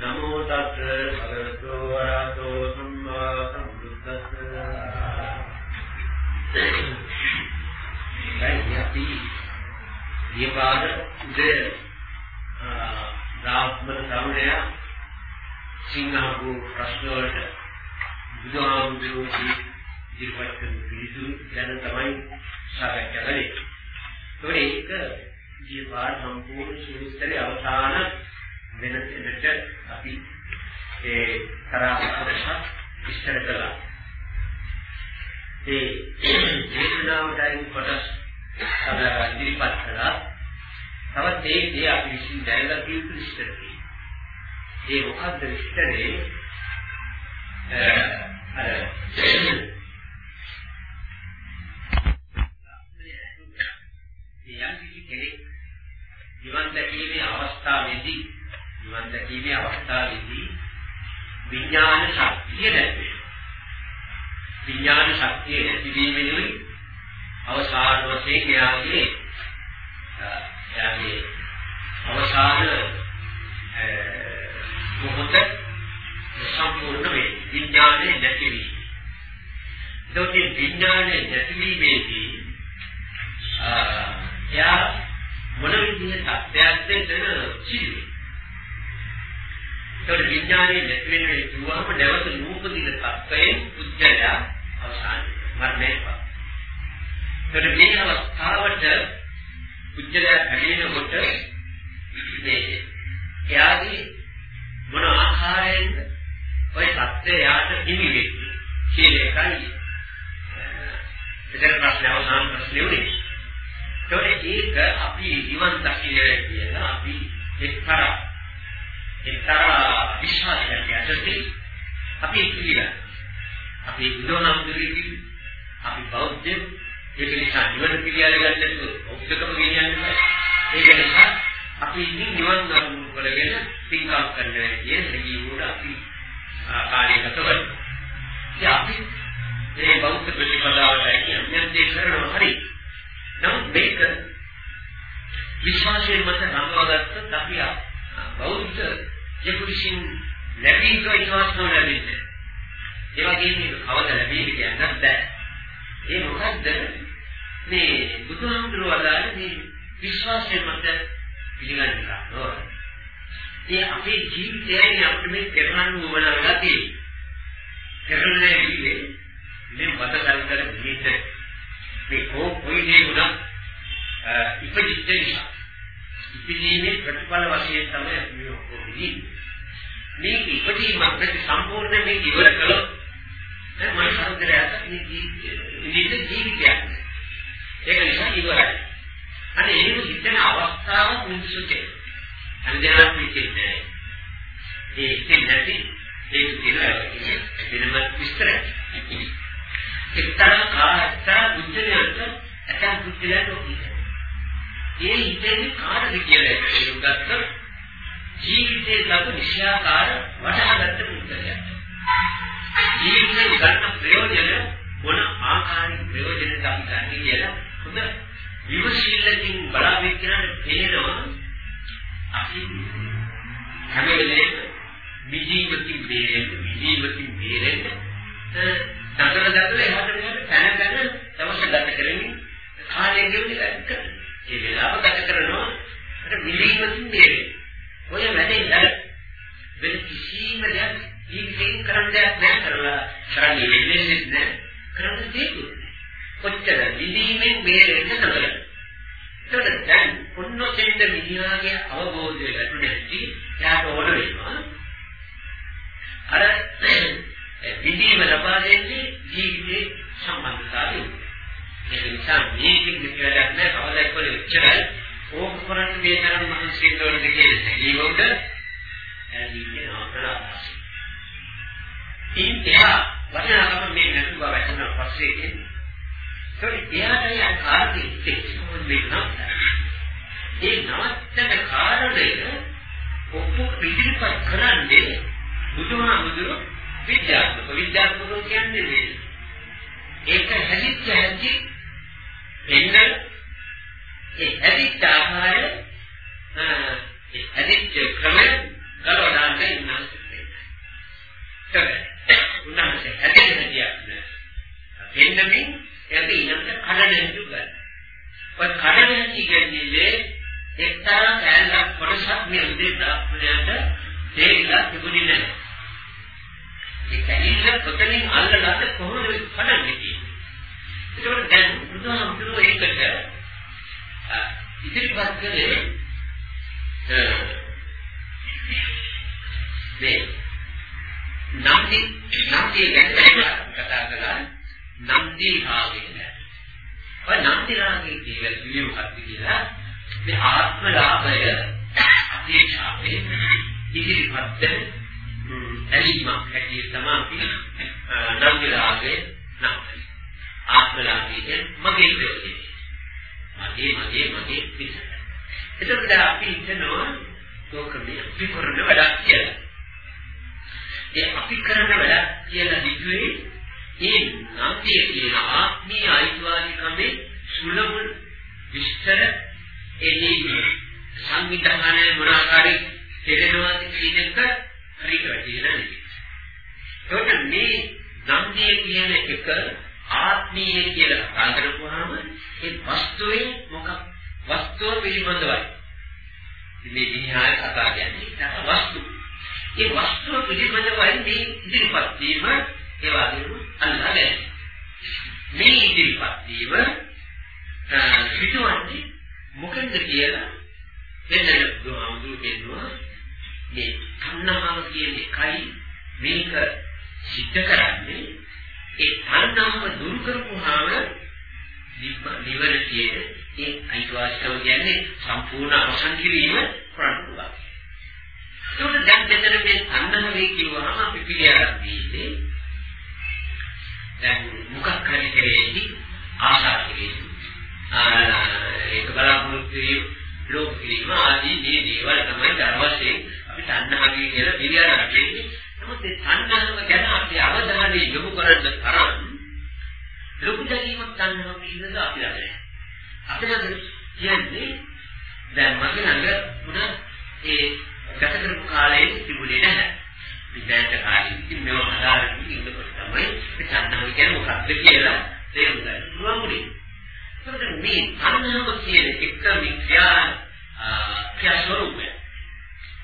නමෝ තස් භගවතු වරහතෝ සම්මා සම්බුද්දස්ස දැන් අපි ඊපාද උදේ රාත්මන සමුදය සිංහපු ප්‍රශ්න වලට බුදුහාමුදුරුවෝ ඉදිරිපත් කරන පිළිතුරු ගැන තමයි සාකච්ඡා කරන්නේ. ඒකට ඒක ඊපාද සම්පූර්ණ සූත්‍රයේ අවසාන වෙනසට අපි ඒ තරහ විස්තර කළා. ඒ දේශනාවටයි කොටස් අපලා ඉදිරිපත් කළා. තවත් ඒ දේ අපි විශ්ින් දැනගත යුතු විස්තර ඒ මොකද්ද විස්තරේ? අර යම් කිසි කෙනෙක් ජීවන් දැකීමේ අවස්ථාවේදී නිවන් දැකීමේ අවස්ථාවේදී විඥාන ශක්තිය දැක්වේ. විඥාන ශක්තිය ඇතිවීමෙනුයි අවසාන වශයෙන් එයාගේ එයාගේ අවසාන මොහොත සම්පූර්ණ වේ. විඥානේ නැතිවීම. ඒකේ විඥානේ නැතිවීමේදී එයා මොන විදිහේ සත්‍යයක්ද එතන සිදුවේ. ඒතකොට විඥානයේ නැති වෙන වෙයි කිව්වහම නැවත නූපදින තත්ත්වයෙන් පුජ්‍යය අවසන් මරණයපා. ඒතකොට මේ අවස්ථාවට පුජ්‍යය හැදීනකොට මේ යාදී මොන ආකාරයෙන්ද ওই தත්ත්වය යාට හිමි වෙන්නේ කියන එකයි. ඒකට ප්‍රශ්න අවසන් ප්‍රශ්නේ උනේ. ඒතකොට ඒක අපි ඉවන් දකින්න කියලා අපි එක්තරා එක්තරා විශ්වාසයක් යටතේ අපි පිළිගන්න. අපි බුදුනම්දුරේදී අපි බෞද්ධ ඒක නිසා නිවන පිළියල ගන්නට ඔක්කොම ගෙනියන්නේ ඒක නිසා අපි ඉතින් නිවන් අරමුණු කරගෙන පින්කම් කරනවා කියන දේ අපි කාලය ගත කරනවා. ඉතින් අපි මේ බෞද්ධ ප්‍රතිපදාවට කියන්නේ දේ කරනවා හරි. නමුත් මේක විශ්වාසයෙන් මත නම්වගත්තත් අපි බෞද්ධ ජීවිතින් ලැබීක විශ්වාසන ලැබෙන්නේ. ඒ වගේම මේක කවද ලැබෙන්නේ කියන්නත් බෑ. ඒ මොකද්ද? මේ බුදුහාමුදුරුවෝ අදාළ මේ විශ්වාසයෙන් මත පිළිගන්න ගන්නවා. ඒ අපේ ජීවිතයයි අපිට මේ කරන්න උවමනා තියෙන්නේ. කරන්නේ ඉන්නේ මේ මත කල්කර ජීවිත මේ කෝ කොයි දේ වුණත් ඉපදිච්ච නිසා ඉපදීමේ ප්‍රතිඵල වශයෙන් තමයි අපි මේ ඔක්කොම ඉන්නේ. මේ ඉපදීම අපිට සම්පූර්ණ මේ ඉවර කළොත් දැන් මම සංකරයට මේ ජීවිතේ ජීවිතයක්. ඒක නිසා ඉවරයි. අනේ ඒක හිතන අවස්ථාව මිනිසුකේ. අනිදාන පිටින්නේ. ඒ ඉතින්දි ඒක දින වෙනම විස්තරයි. එක්තරා කාර්යතර බුද්ධලයට ඇතන් බුද්ධලයට ඔකී. ඒ හිතෙන්නේ කාටද කියලා තේරුම් ගත්ත ජීවිතේ ලබ විෂයාකාර වටහාගත්ත පුද්ගලයා. ජීවිතේ ගන්න ප්‍රයෝජන මොන ආකාරයෙන් ප්‍රයෝජනද අපි ගන්න කියලා හොඳ විමසීමකින් බලාපොරොත්තු තේරෙනවා අපි හැම වෙලේම විජීවකින් බේරෙන්න විජීවකින් බේරෙන්න දතර දතර එහාට මෙහාට පැන පැන දවස ගත කරමින් කාලය ගෙවන්නේ නැහැ. ඒ වෙලාව ගත කරනවා අර විලීමකින් දෙන්නේ. ඔය වැඩේ නේද? වෙන කිසිම දෙයක් ජීවිතේ කරන්න දෙයක් නැහැ කරලා කරන්නේ වෙන්නේ නැහැ. කරන්න දෙයක් කොච්චර විලීමෙන් බේරෙන්න නතර. ඒකට දැන් ඔන්නොතෙන්ද මිනිහාගේ අවබෝධය ලැබුණෙtti යාට ඕන වෙනවා. අර විදීම ලබා දෙන්නේ ජීවිතේ සම්බන්ධතාවය. ඒක නිසා මේකෙන් කියලා නැහැ කවදාවත් කොලෙ උච්චරයි ඕක කරන්නේ මේ තරම් මිනිස්සුන් වලද කියන්නේ. ඒකෝට ඇලි කියනවා කරා. ඉන්දියා වචනකම මේ නැතුව වැටෙන පස්සේ එන්නේ. ඒක එයාටයි ආකාරයේ තේරුම් වෙනවා. ඒ නවත්තන කාරණය ඔක්කො ඉදිරිපත් කරන්නේ බුදුහාමුදුරු විද්‍යාත්මක විද්‍යාත්මක කියන්නේ මේ. ඒක හැදිච්ච හැදි මෙන්න මේ ඇදිච්ච ආකාරය ඒ ඇදිච්ච ක්‍රමය ගලවන්න ඉන්නවා උන්වහන්සේ හැදෙන්න කියන්නේ දෙන්නමින් යටි ඉන්නත් කඩන යුගය. ඔය කඩන කියන්නේ එක්තරා කැලක් කොටසක් මේ උදේට දෙවිලා තිබුණේ නැහැ. ඒ කැලිල්ල කොතනින් අල්ලලාද කොහොමද කඩන්නේ කියන්නේ. ඒකවල දැන් බුදුහාමුදුරුවෝ ඒකට ඉදිරිපත් කළේ මේ නන්දි නන්දි ගැන කතා කළා. නන්දි භාවයෙන්. ඔය නන්දි රාගයේ කියලා කිව්වේ මොකක්ද කියලා? මේ ආත්ම ලාභය අධිෂාපේ ඉදිරිපත් ඇලීමක් හැටියට තමයි නන්දි රාගයේ නම් ආත්ම ලාභයේ මගේ ප්‍රයෝජනය. මගේ මගේ මගේ පිටත. එතකොට අපි හිතනවා ලෝකෙදී අපි කරන වැඩක් කියලා. ඒ අපි කරන වැඩක් කියලා හිතුවේ ඒ නාමයේ කියන ආත්මීය අයිතිවාසිකමේ සුලභ විස්තර එදී සංවිධානයේ මොනාකාරී කෙරෙනවාද කියන එක හරියට වැටහෙන්නේ නැහැ. ඒකට මේ නන්දිය කියන එක ආත්මීය කියලා කතා කරපුවාම ඒ වස්තුවේ මොකක් වස්තුව පිළිබඳවයි. මේ විහාර කතා කියන්නේ වස්තු. ඒ වස්තුව පිළිබඳවයි මේ ඉදිරිපත් වීම ඒ වගේම අල්ලාගෙන. මේ ඉදිරිපත් වීම සිදුවන්නේ මොකෙන්ද කියලා දෙන්නට බුදුහාමුදුරු කියනවා මේ තණ්හාව කියන එකයි මේක සිද්ධ කරන්නේ ඒ තණ්හාව දුරු කරපුවාම නිවන කියන ඒ අයිතිවාසිකම කියන්නේ සම්පූර්ණ අවසන් කිරීම කරන්න පුළුවන්. ඒකට දැන් මෙතන මේ තණ්හාවේ කියවහම අපි පිළිඅරන් දීන්නේ දැන් මොකක් හරි කෙරෙහි ආශා කෙරෙහි ඒක බලාපොරොත්තු ලෝක කිරීම ආදී මේ දේවල් තමයි ධර්මයෙන් අපි තණ්හාවේ කියලා පිළිඅරන් දෙන්නේ. නමුත් ඒ තණ්හාව ගැන අපි අවධානය යොමු කරන්න තරම් ලොකු දැකීමක් තණ්හාව පිළිබඳ අපි ළඟ අපිට කියන්නේ දැන් මගේ ළඟ පුන ඒ ගත කරපු කාලයේ තිබුණේ නැහැ. විද්‍යාන්ත කාලේ ඉතින් මේව හදාගෙන ඉන්නකොට තමයි මේ තණ්හාව කියන්නේ මොකක්ද කියලා තේරුම් ගන්න පුළුවන් උනේ. ඒකට මේ තණ්හාව කියන එක මිත්‍යා ක්‍රියා ස්වરૂපය.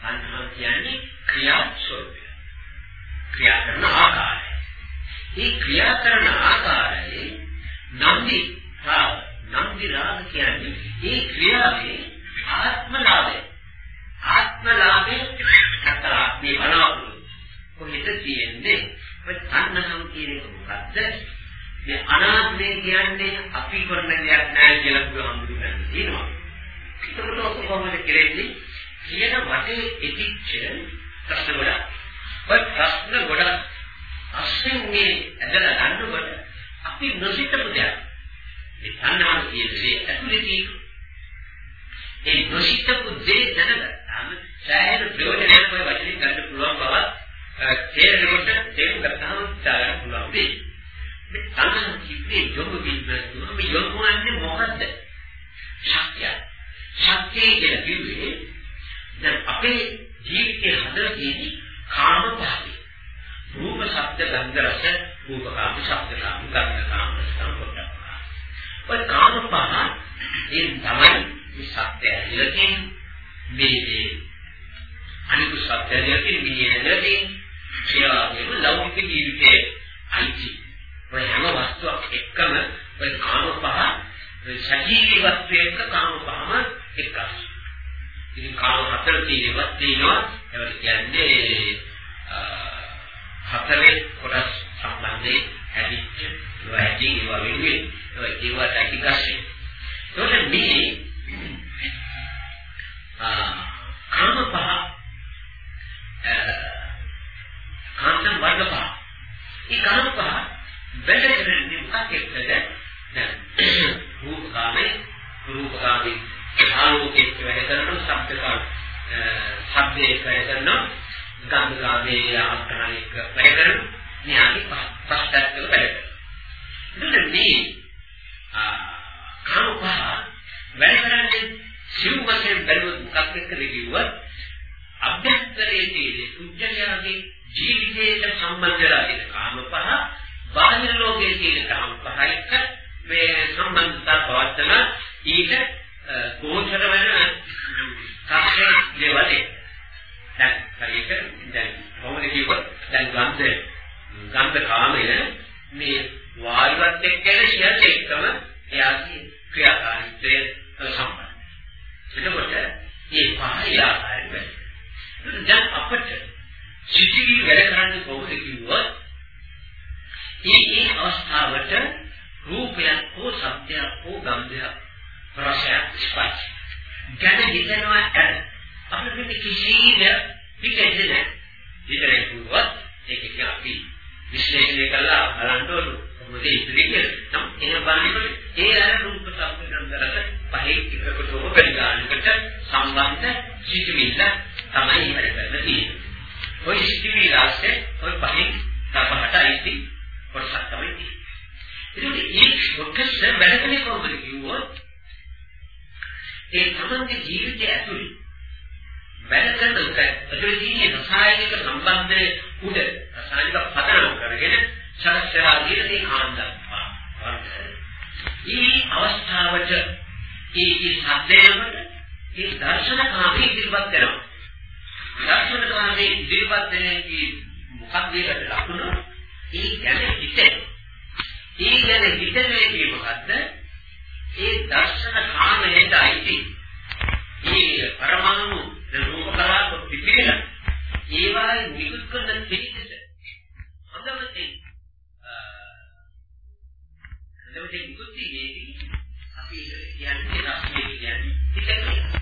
තණ්හාව කියන්නේ ක්‍රියා ස්වરૂපය. ක්‍රියා කරන ආකාරය. මේ ක්‍රියා කරන ආකාරයේ නන්දි රාග නන්දි රාග කියන්නේ මේ ක්‍රියාවේ ආත්මලාභය. ආත්මලාභය අතර ආත්මේ බලාපොරොත්තු. කොහෙද තියෙන්නේ? ඔය තණ්හාව කියන එක මොකද්ද? මේ අනාත්මය කියන්නේ අපි කරන දෙයක් නෑ කියලා බුදුහාමුදුරුවෝ කියනවා. ඒකට ඔක කොහොමද කෙරෙන්නේ? කියන වටේ ඉතිච්ච ප්‍රශ්න ගොඩක්. ඔය ප්‍රශ්න ගොඩක් අස්සෙන් මේ ඇදලා ගන්නකොට අපි නොසිතපු දෙයක්. ඒ තණ්හාව කියන්නේ ඇතුලේ තියෙන ඒ නොසිතපු දේ දැනගත්තාම සෑහෙන ප්‍රයෝජනයක් ඔය වචනේ ගන්න පුළුවන් බව තේරෙනකොට තේරුම් ගත්තාම උත්සාහ පුළුවන් වෙයි. මේ තණ්හාව කිව්වේ යොමු වීම මේ යොමු වන්නේ මොකද්ද? ශක්තිය. ශක්තිය කියලා කිව්වේ දැන් අපේ ජීවිතේ හදලා තියෙන්නේ කාම පහයි. රූප, ශබ්ද, ගන්ධ, රස, රූප කාම, ශබ්ද කාම, ගන්ධ කාම, සංකොට්ට. ඔය කාම පහ ඒ තමයි මේ සත්‍ය ඇදලා තියෙන්නේ. මේ අනිකුත් සත්‍ය ඇදලා තියෙන්නේ මේ ඇදලා තියෙන්නේ. ඒ වගේම ලෞකික ජීවිතයේ අයිති. ඔය හැම වස්තුවක් එක්කම ඔය කාම පහ ශරීරී වස්තු එක්ක කාම පහම එකයි. ඉතින් කාම හතර තියෙනවා තියෙනවා ඒවට කියන්නේ හතරේ කොටස් සම්බන්ධයෙන් හැදිච්ච වැඩි ඒවා වෙන්නේ ඒවට ඇතිගස්සේ. ඒකට මේ කාම පහ කාන්තන් වර්ග පහ. මේ කාම පහ බෙදෙන්නේ මොකක්ද? දැන් රූප කාමේ රූප කාමේ ආලෝකයේ වැඩ කරන ශබ්දකාර ශබ්දයේ වැඩ කරන ගන්ධ කාමයේ ආස්තනික වැඩ කරන න්‍යාලි පස්සට වැඩ කරන. එතකොට මේ කාම පහ වැඩ කරන්නේ සිව් වශයෙන් බැලුවොත් මොකක් එක්කද කිව්වොත් අභ්‍යන්තරයේ තියෙන කුජලයාගේ ජීවිතයට සම්බන්ධ වෙලා තියෙන කාම පහ බාහිර ලෝකයේ තියෙන කාම පහ එක්ක මේ සම්බන්ධතා පවත්වන ඊට ගෝචර වෙන කක්ෂේ දේවලේ දැන් හරියට දැන් කොහොමද කියුවොත් දැන් ගන්ධ ගන්ධ කාමය මේ වායුවත් එක්කන සියල්ල එක්කම එයාගේ ක්‍රියාකාරීත්වය සම්බන්ධයි. එතකොට මේ පහේ ආකාරයෙන් දැන් අපිට සිතිවි වැඩ කරන්නේ කොහොමද කිව්වොත් මේ මේ අවස්ථාවට රූපයක් හෝ සත්‍යයක් හෝ ගන්ධයක් රසයක් ස්පර්ශ ගැන හිතනවා ඇත අපිට මේ කිසිම පිටෙන්නේ නැහැ විතරේ කිව්වොත් ඒක කියන්නේ අපි විශ්ලේෂණය කළා බලන්න ඕන මොකද ඉතිරි කියලා නම් එහෙම බලනකොට ඒ අර රූප සත්‍ය ගන්ධරස පහේ එකකටම පරිගානකට සම්බන්ධ සිටිවිල්ල තමයි වැඩ කරන්න තියෙන්නේ ওই සිටිවිලි රාශිය ওই පහෙන් තපහට අයිති කොටසක් තමයි තියෙන්නේ. ඒක කොටස වැඩකනේ කොහොමද කිව්වොත් ඒ තමන්ගේ ජීවිතය ඇතුලේ වැඩ කරන එක ඇතුලේ තියෙන රසායනික සම්බන්ධයේ උඩ රසායනික පදනම කරගෙන ශරස්ත්‍රාදීන මේ කාන්දා ඒ අවස්ථාවට ඒ ඒ සද්දේකට ඒ දර්ශන කාමී ඉදිරිපත් කරනවා. දර්ශන කාමී ඉදිරිපත් වෙන්නේ මොකක්ද ඒකට ලකුණ? ඒ ගැන හිතෙන. ඒ ගැන හිතන්නේ කියේ මොකද්ද? ඒ දර්ශන කාමයට අයිති. ඒ පරමාණු රූප කලාප පිටිලා ඒවායි නිකුත් කරන පිළිසෙට හොඳමදී හොඳමදී නිකුත් වීදී අපි කියන්නේ රාශිය කියන්නේ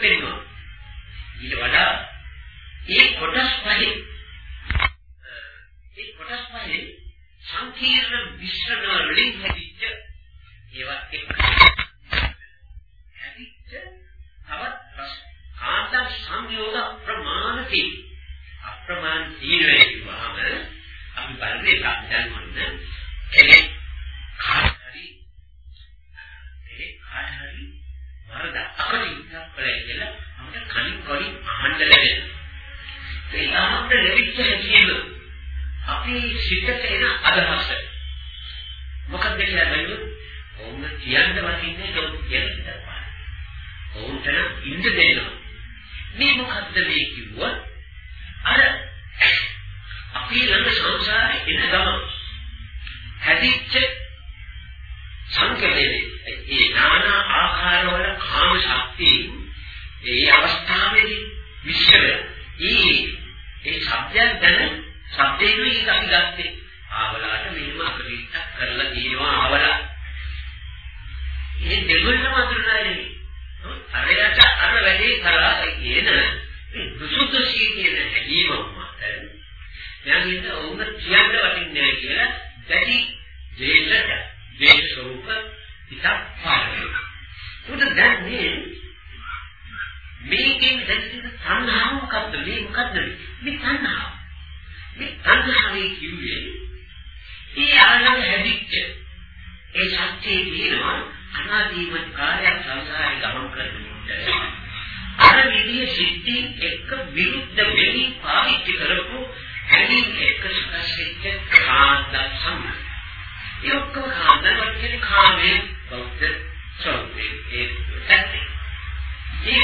පෙන්වනවා. ඊට වඩා ඒ කොටස් පහේ ඒ කොටස් පහේ සංකීර්ණ මිශ්‍රණ වලින් හැදිච්ච ඒවා එක්ක හැදිච්ච තවත් කාන්දම් සංයෝග ප්‍රමාණකේ අප්‍රමාණ තීරණය කිව්වහම අපි බලන්නේ එකක්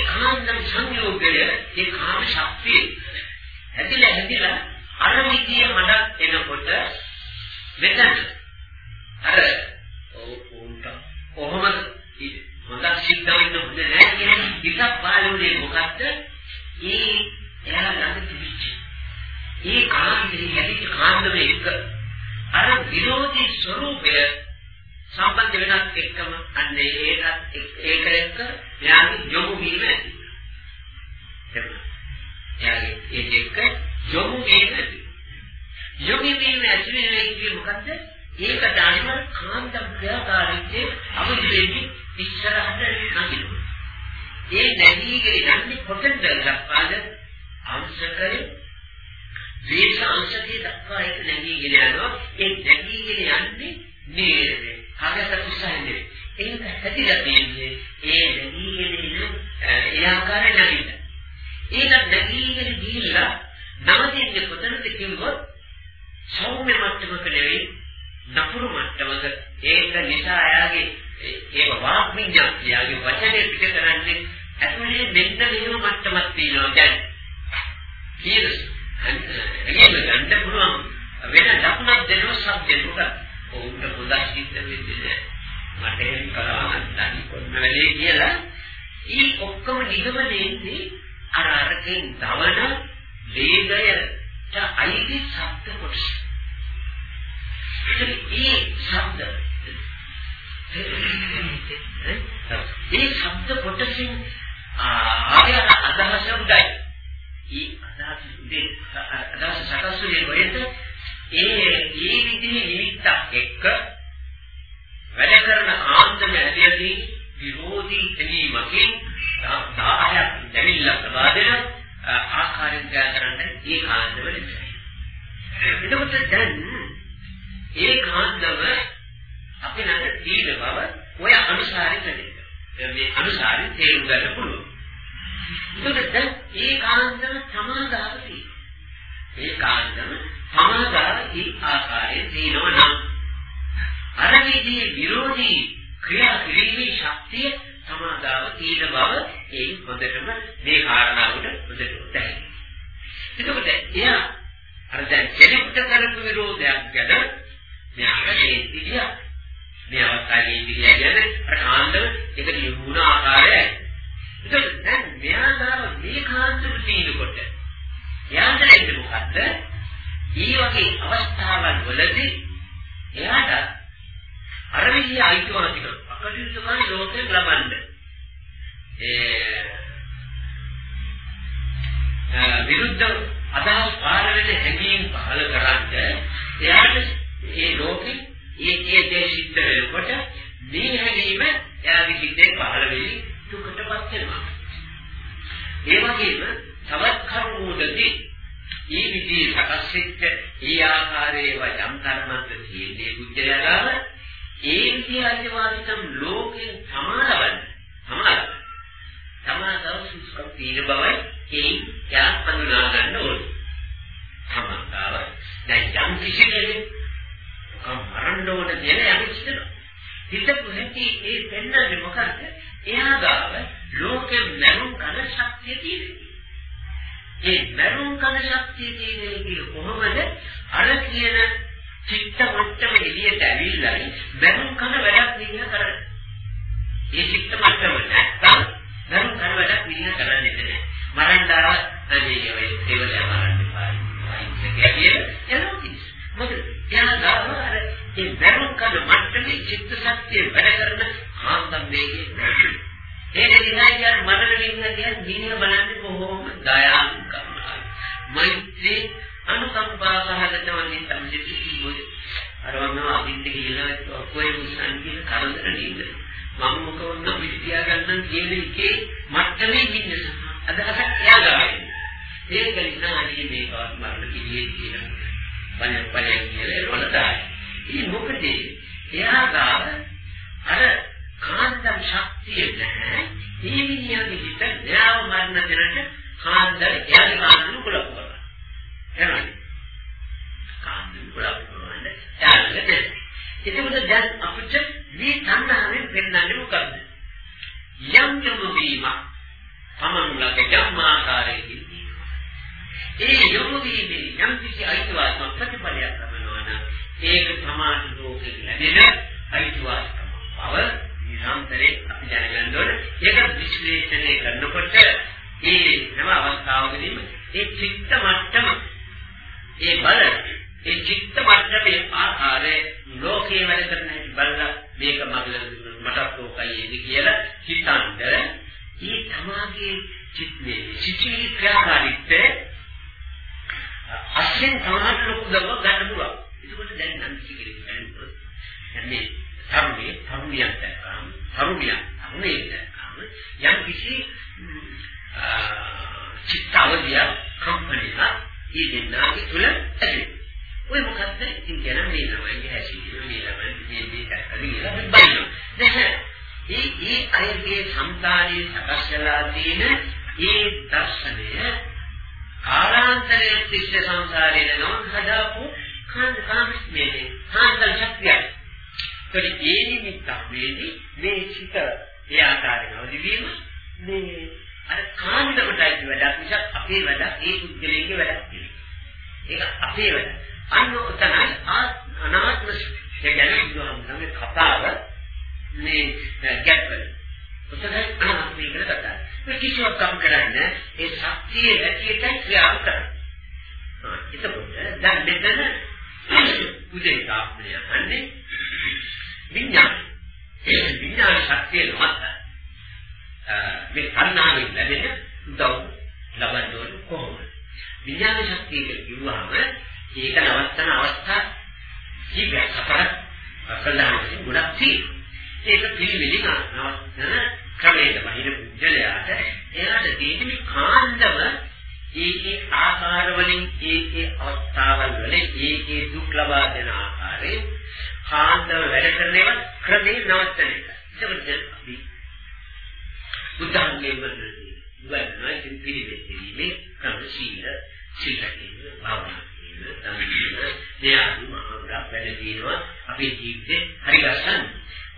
කාන්දම් සංයෝගය ඒ කාම ශක්තිය. හැදිලා හැදිලා අර විදිය මඩක් එනකොට මෙතන අර උන්ට කොහොමද? හොඳක් සිද්ධ වෙන්න හොඳ නැහැ කියන හිතක් පාළුනේ මොකද්ද? ඒ එයා ළඟ තිබිච්ච. ඒ කාන්දේ හැදිච්ච කාන්දම එක්ක අර විරෝධී ස්වરૂපය සම්බන්ධ වෙනත් එක්කම අන්න ඒකත් ඒක එක්ක යාගේ යොමු වීම ඇති. යාගේ ඒක එක්ක යොමු වීම ඇති. යොමු වීම ඇති වෙන්නේ කියන්නේ මොකද්ද? ඒකට අනුව කාන්දම් ක්‍රියාකාරීත්වයේ අමුදෙන්නේ ඉස්සරහට නැගිනවා. ඒ නැගීගෙන යන්නේ කොතෙන්ද ලක්පාද අංශකරේ ද්වේෂ අංශකේ දක්වා ඒක නැගීගෙන යනවා. ඒ නැගීගෙන යන්නේ මේ කාගත උත්සාහයෙන්. ඒක හැදිලා තියෙන්නේ ඒ නැගීගෙන ඉන්න ඒ ආකාරයෙන් නැගින්න. ඒක නැගීගෙන ගිහිල්ලා නවතින්නේ කොතනද කිව්වොත් සෞම්‍ය මට්ටමක නෙවෙයි නපුරු මට්ටමක ඒක නිසා එයාගේ ඒක වාග් විඤ්ඤාතියගේ වචනේ පිට කරන්නේ ඇතුලේ මෙන්න මෙහෙම මට්ටමක් තියෙනවා දැන් කීයද එළියට ගන්න පුළුවන් වෙන ලකුණක් දෙනවා සබ්ජෙක්ට් එක උන්ට පොඩක් හිත වෙන්නේ මට එහෙම කරාම නැති කොන්න වෙලේ කියලා ඊ ඔක්කොම නිගමනයේදී අර අරකින් දවන වේගයට අයිති ශබ්ද කොටස. ඒ ශබ්ද ඒ ශබ්ද කොටසින් ආය අදහස උඩයි. ඒ අදහස උඩේ අදහස සකස් වෙන්නේ ඒ ඒ විදිහේ නිමිත්තක් එක්ක වැඩ කරන ආන්දම ඇදෙදී විරෝධී තැනීමකින් 10ක් දෙවිල්ල ලබා දෙන ආකාරයෙන් කරන්න ඒ කාන්දම ලැබෙනවා. එතකොට දැන් ඒ කාන්දම අපි ළඟ තියෙන බව ඔය අනුසාරයෙන් දෙන්න. මේ අනුසාරයෙන් තේරුම් ගන්න පුළුවන්. ඒකට දැන් ඒ කාන්දම සමාදාව තියෙනවා. ඒ කාන්දම සමාදාව ඒ ආකාරයෙන් තියෙනවා නම් අර විදිහේ විරෝධී ක්‍රියා කිරීමේ ශක්තිය සමාදාව තියෙන බව ඒ හොඳටම මේ කාරණාවට හොඳට දැනෙනවා. එතකොට එයා අර දැන් කෙනෙක්ට කරපු විරෝධයක් ගැන මෙයාට තේරිලා මේ අවස්ථාවේ ඉතිරිය කියන්නේ අර කාන්දම එකට යොමුන ආකාරයයි. ඒක දැන් මෙයාදාව මේ කාන්දම තීනකොට එයාට ලැබෙන්නේ මොකද්ද? මේ වගේ අවස්ථාවන් වලදී එයාට අර විදිහ අයිතිවාසිකම් අකටයුතුකම් ලෝකෙන් ලබන්න. ඒ විරුද්ධ අදහස් පහළ වෙන හැඟීම් පහළ කරන්නේ එයාට ඒ ලෝකෙ ඒ ඒ දේ සිද්ධ වෙනකොට මේ හැඟීම එයාගේ හිතේ පහළ වෙලි දුකටපත් වෙනවා. ඒ වගේම තවත් කරුණුවලදී මේ විදිහේ සකස් වෙච්ච ඒ ආකාරයේ වයම් කර්මන්ත තියෙන්නේ බුද්ධයාගාව ඒ විදිහේ අධිවාදිතම් ලෝකෙන් සමානවන්න සමානව සමානව සුසුකම් තියෙන බවයි ඒ යා හඳුනා ගන්න ඕනේ. සමානතාව දැන් යම් කිසි කෙනෙක් මරන්න ඕන කියලා යමක් හිතනවා. හිතපු හැටි ඒ දෙන්නන්නේ මොකද්ද? එයා ගාව ලෝකෙ මරුන් කන ශක්තිය තියෙනවා. ඒ මරුන් කන ශක්තිය තියෙන්නේ කියලා කොහොමද? අර කියන චිත්ත මට්ටම එළියට ඇවිල්ලායි මරුන් කන වැඩක් විදිහ කරන්නේ. ඒ චිත්ත මට්ටම නැත්තම් මරුන් කන වැඩක් විදිහ කරන්නේ නැහැ. මරණ්ඩාව අනේ ඔය ඒවල මරන්න පායි. පායි කියලා එනවා. මොකද එයා ගාව අර ඒ බැලුම් කන මට්ටමේ චිත්ත ශක්තිය වැඩ කරන කාන්දම් වේගයේ නැහැ. ඒක දිහා කියන මනර වින්න කියන දිනන බලන්නේ කොහොම දයාලු කරනවා. මෛත්‍රී අනුකම්පා සහගතවන්නේ සම්සිද්ධි කිව්වොත් අර වගේ අදින්ද කියලා ඔක්කොම මුසන් කියන කරදර නේද. මම මොකවන්න පිටියා ගන්න කියන එකේ මට්ටමේ ඉන්න අදහසක් එයා ගාවේ. ඒක නිසා අනිත් මේකවත් මරණ පිළියෙත් කියලා. බලය බලය කියලා වලදායි. ඉතින් මොකද එයා ගාව අර කාන්දම් ශක්තිය නැහැ. මේ විදිහට හිත න්යාව මරණ දෙනට කාන්දම් එයාගේ කාන්දම් කුලප් කරනවා. එහෙනම් කාන්දම් කුලප් කරනවා. යාළුවනේ. ඒකවල දැන් අපිට මේ තණ්හාවෙන් පෙන්නන්නේ මොකද්ද? යම් යම් වීම තමන්ලගේ ජම්මාකාරයේ ඒ යොමු වීමේ යම් කිසි අයිතිවාසිකම් ප්‍රතිපලයක් ලබනවා නම් ඒක සමාජ ලෝකෙක ලැබෙන අයිතිවාසිකම බව නිරන්තරේ අපි දැනගන්න ඕනේ. ඒක විශ්ලේෂණය කරනකොට ඒ නව අවස්ථාවකදීම ඒ චිත්ත මට්ටම ඒ බල ඒ චිත්ත මට්ටමේ ආකාරයේ ලෝකේ වැඩ කරන හැටි බලලා මේක මගල මටත් ඕකයි කියලා හිතන්ද ඒ තමාගේ චිත්තේ සිටිවි ක්‍රියාකාරීත්වය අස්යෙන් සමාජ ලොකු දරුවක් ගන්න පුළුවන්. ඒකකොට දැන් නම් කිසිකෙක් ගන්නකොට දැන් මේ තරුණිය තරුණියක් දැක්කම තරුණියක් තරුණිය දැක්කම යම් කිසි චිත්තවදිය කම්පනිලා ඒ දෙන්නාගේ තුල ඇති. ඔය මොකද්ද ඉතින් කියන මේ ළමයි හැසිරීම මේ ළමයි මේ මේ කරගෙන ඉන්න බයින. දැන් ඒ ඒ අයගේ සම්දානයේ සකස් වෙලා තියෙන ඒ දර්ශනය කාලාන්තරයේ තිස්සේ සංසාරයේ නෝන් හදාපු කාන්ද කාමිස්මේ කාන්දල් ශක්තිය. ඒකේ ඒ නිමිත්ත වේදී මේ චිත ඒ ආකාරයෙන් අවදිවීම මේ අර කාන්දමට අයිති වැඩක් නිසා අපේ වැඩ ඒ පුද්ගලයාගේ වැඩක් නෙවෙයි. ඒක අපේ වැඩ. අන්න උතනයි අනාත්ම කියන්නේ බුදුහාමුදුරන්ගේ කතාව මේ ගැටවල. උතනයි අනාත්මය කියලා කතාව. මේ කිසිවක් කම් කරන්නේ ඒ ශක්තිය ඇටියට ක්‍රියාව කරනවා. එතකොට දැන් මෙතන උදේ තාප්පණය අන්නේ විඥාන. ඒ විඥාන ශක්තිය නොමත මේ කන්නාවෙන් ලැබෙන උදව් ලබන්න ඕන කොහොමද? විඥාන ශක්තිය කියුවාම ඒක නවත්තන අවස්ථා කීපයක් හතරක් ප්‍රධාන වශයෙන් ගොඩක් තියෙනවා. ඒක පිළිවෙලින් නවත්තන ක්‍රමයක වහින පුද්ගලයාට එයාට තියෙන්නේ කාණ්ඩව ඒකේ ආකාර වලින් ඒකේ අවස්ථාවල් වල ඒකේ දුක් ලබා දෙන ආකාරයෙන් කාණ්ඩව වැඩ කරන ඒවා ක්‍රමේ නවත්තන එක. ඒකත් අපි බුද්ධාංගයේ වලදී උගන්වන පිළිවෙලේ ක්‍රම සීල සීලකේ භාවනා දෙයාදී මහා වැඩ දිනවා අපේ ජීවිතේ හරි ලස්සන.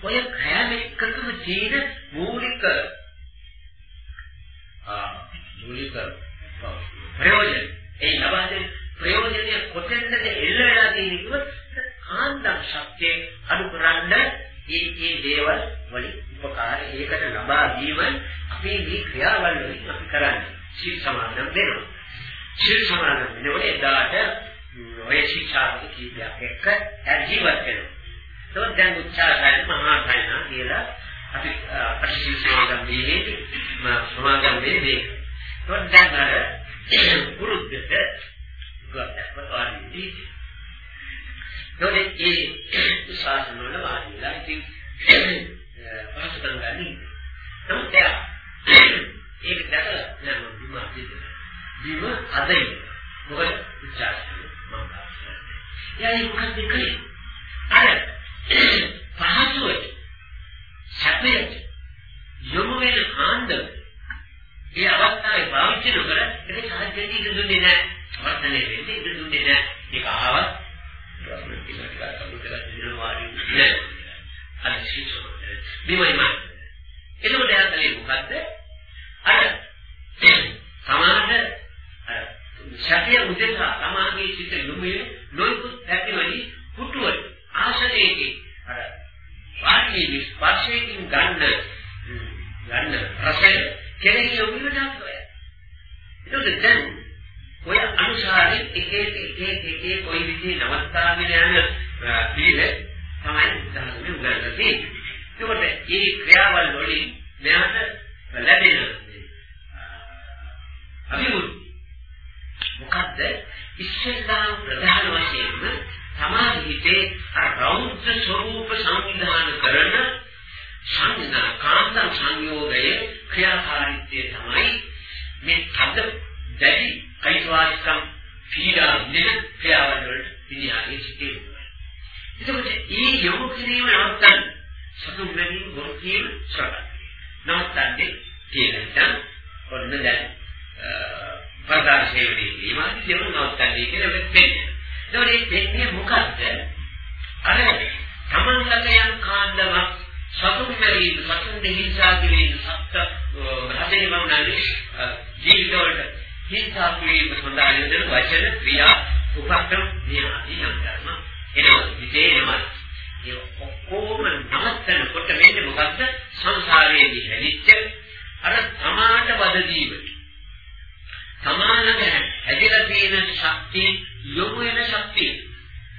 ඔය හැම එකකම තියෙන මූලික ආ මූලික ප්‍රයෝජන ඒ ලබන ප්‍රයෝජනය කොතෙන්ද එල්ල වෙලා තියෙන්නේ කිව්වොත් කාන්දම් ශක්තිය අනුකරන්න ඒ ඒ දේවල් වලින් උපකාර ඒකට ලබා දීම අපේ මේ ක්‍රියාවල් වලින් අපි කරන්නේ සීල් සමාදන් වෙනවා සීල් සමාදන් වෙනකොට එදාට ඔය ශික්ෂාවක කීපයක් එක්ක ජීවත් වෙනවා. ඒක දැන් උච්චාරණය මහා ධෛර්ය කියලා අපි පරිශීල සමාගම් දීමේදී සමාගම් දෙන්නේ. ඒක දැන් අර පුරුද්දට ගොඩක් වතාවදී. ඒකේ ඒ ශාසන වල වාදිලා ඉතින් පහසුකම් ගන්න. නමුත් ඒක දැකලා නෑ මම බිම අදින්න. බිම අදින්න. මොකද උච්චාරණය එයා මොකද කළේ? අර පහසුවට සැපයට යොමු වෙන ආන්දම ඒ අවස්ථාවේ පාවිච්චි නොකර ඒක සාහිත්‍යයෙන් ඉඳ දුන්නේ නැහැ. වර්ධනය වෙන්නේ ඉඳ දුන්නේ නැහැ. ඒක ආවත් ප්‍රශ්න කියලා ටිකක් අලුත් කරලා දෙනවා නෑ. අර සිසෝ බිමයි මා. එතකොට එයා කලේ මොකද්ද? අර සමාන සැපය උදෙසා තමාගේ සිත යොමුවේ නොයෙකුත් පැතිවලි පුටුවල ආශ්‍රයයේ අර වාණී ස්පර්ශයෙන් ගන්න ගන්න රසය කෙරෙහි යොමු වෙනවා. ඒක දැන් ඔය අනුසාරයෙන් එක එක එක එක එක කොයි විදිහේ නවත්තාගෙන යන පිළිවෙල තමයි ධර්මයේ උගන්වන්නේ. ඒකට මේ ක්‍රියාවල් වලින් මෙයාට ලැබෙන අභිවෘද්ධි මොකද්ද? ඉස්සෙල්ලාම ප්‍රධාන වශයෙන්ම සමාධි හිතේ අර රෞද්‍ර ස්වરૂප සංවිධාන කරන සංඥා කාන්ත සංයෝගයේ ක්‍රියාකාරීත්වය තමයි මේ තද දැඩි කයිවාස්කම් පීඩා නිල ක්‍රියාවල වලට විද්‍යාවේ සිටේ. එතකොට මේ යොමු කිරීම නවත්තන්න සතුන් වෙනින් වර්තිය සරල. නවත්තන්නේ තියෙනවා. ඔන්න දැන් ප්‍රකාශ සේවනයේ මානසික දේවල් නවත්තන්නේ කියලා වෙන්නේ. ඒකෝට දෙන්නේ මොකද්ද? අර තමන් ළඟ යම් කාණ්ඩමක් සතුන් මෙරි සතුන් දෙහිසා කිරීම සත්‍ය හදේ වුණානේ ජීවිතවලට හිංසා කිරීම සඳහා යොදන වචන ක්‍රියා උපක්‍රම නියමයි යම් ධර්ම එනවා විදේනම ඒ ඔක්කොම නවත්තන කොට වෙන්නේ මොකද්ද සංසාරයේදී හැදිච්ච අර සමාන වද ජීවිතය සමානව ඇදලා තියෙන ශක්තිය යොමු වෙන ශක්තිය.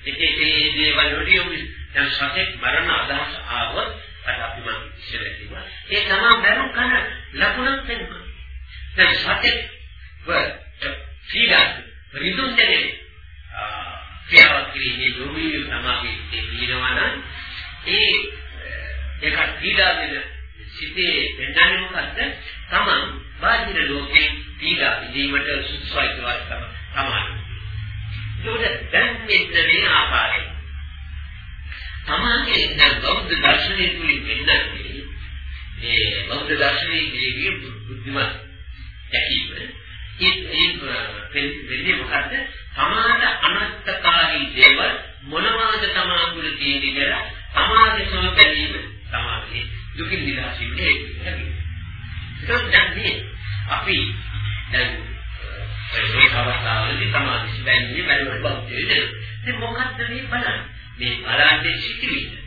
ඒකේ මේ දේවල් වලට යොමු දැන් සතෙක් මරණ අදහස ආවොත් අර අපි මම ඉස්සෙල්ලා කිව්වා. ඒ තමා බැලු කන ලකුණක් වෙනවා. දැන් සතෙක් ව සීලා රිදුන් දෙන්නේ ක්‍රියාවක් කිරීමේ යොමු වීම තමයි තියෙනවා නම් ඒ ඒක පීඩා වෙන සිතේ වෙනන්නේ මොකද්ද? තමන් බාහිර ලෝකේ පීඩා විඳීමට සුසුයි කියලා තමයි. ඒකට දැන් මෙන්න මේ ආකාරය. තමයි දැන් බෞද්ධ දර්ශනය තුලින් වෙන්නේ ඒ බෞද්ධ දර්ශනයේ ජීවී බුද්ධිමත් දැකීම. ඒ වෙන්නේ මොකද්ද? සමාජ අනත්තකාරී දේවල් මොනවාද තමාතුල තියෙන්නේ කියලා සමාජ සම බැලීම තමයි දුකින් නිදහස් වෙන්නේ. ඒක දැන් අපි දැන් ඒ අවස්ථාවේදී සමාධි බැන්නේ බැලුවට බෞද්ධයද ඉතින් මොකද්ද මේ බලන්නේ මේ බලන්නේ සිටිවිල්ල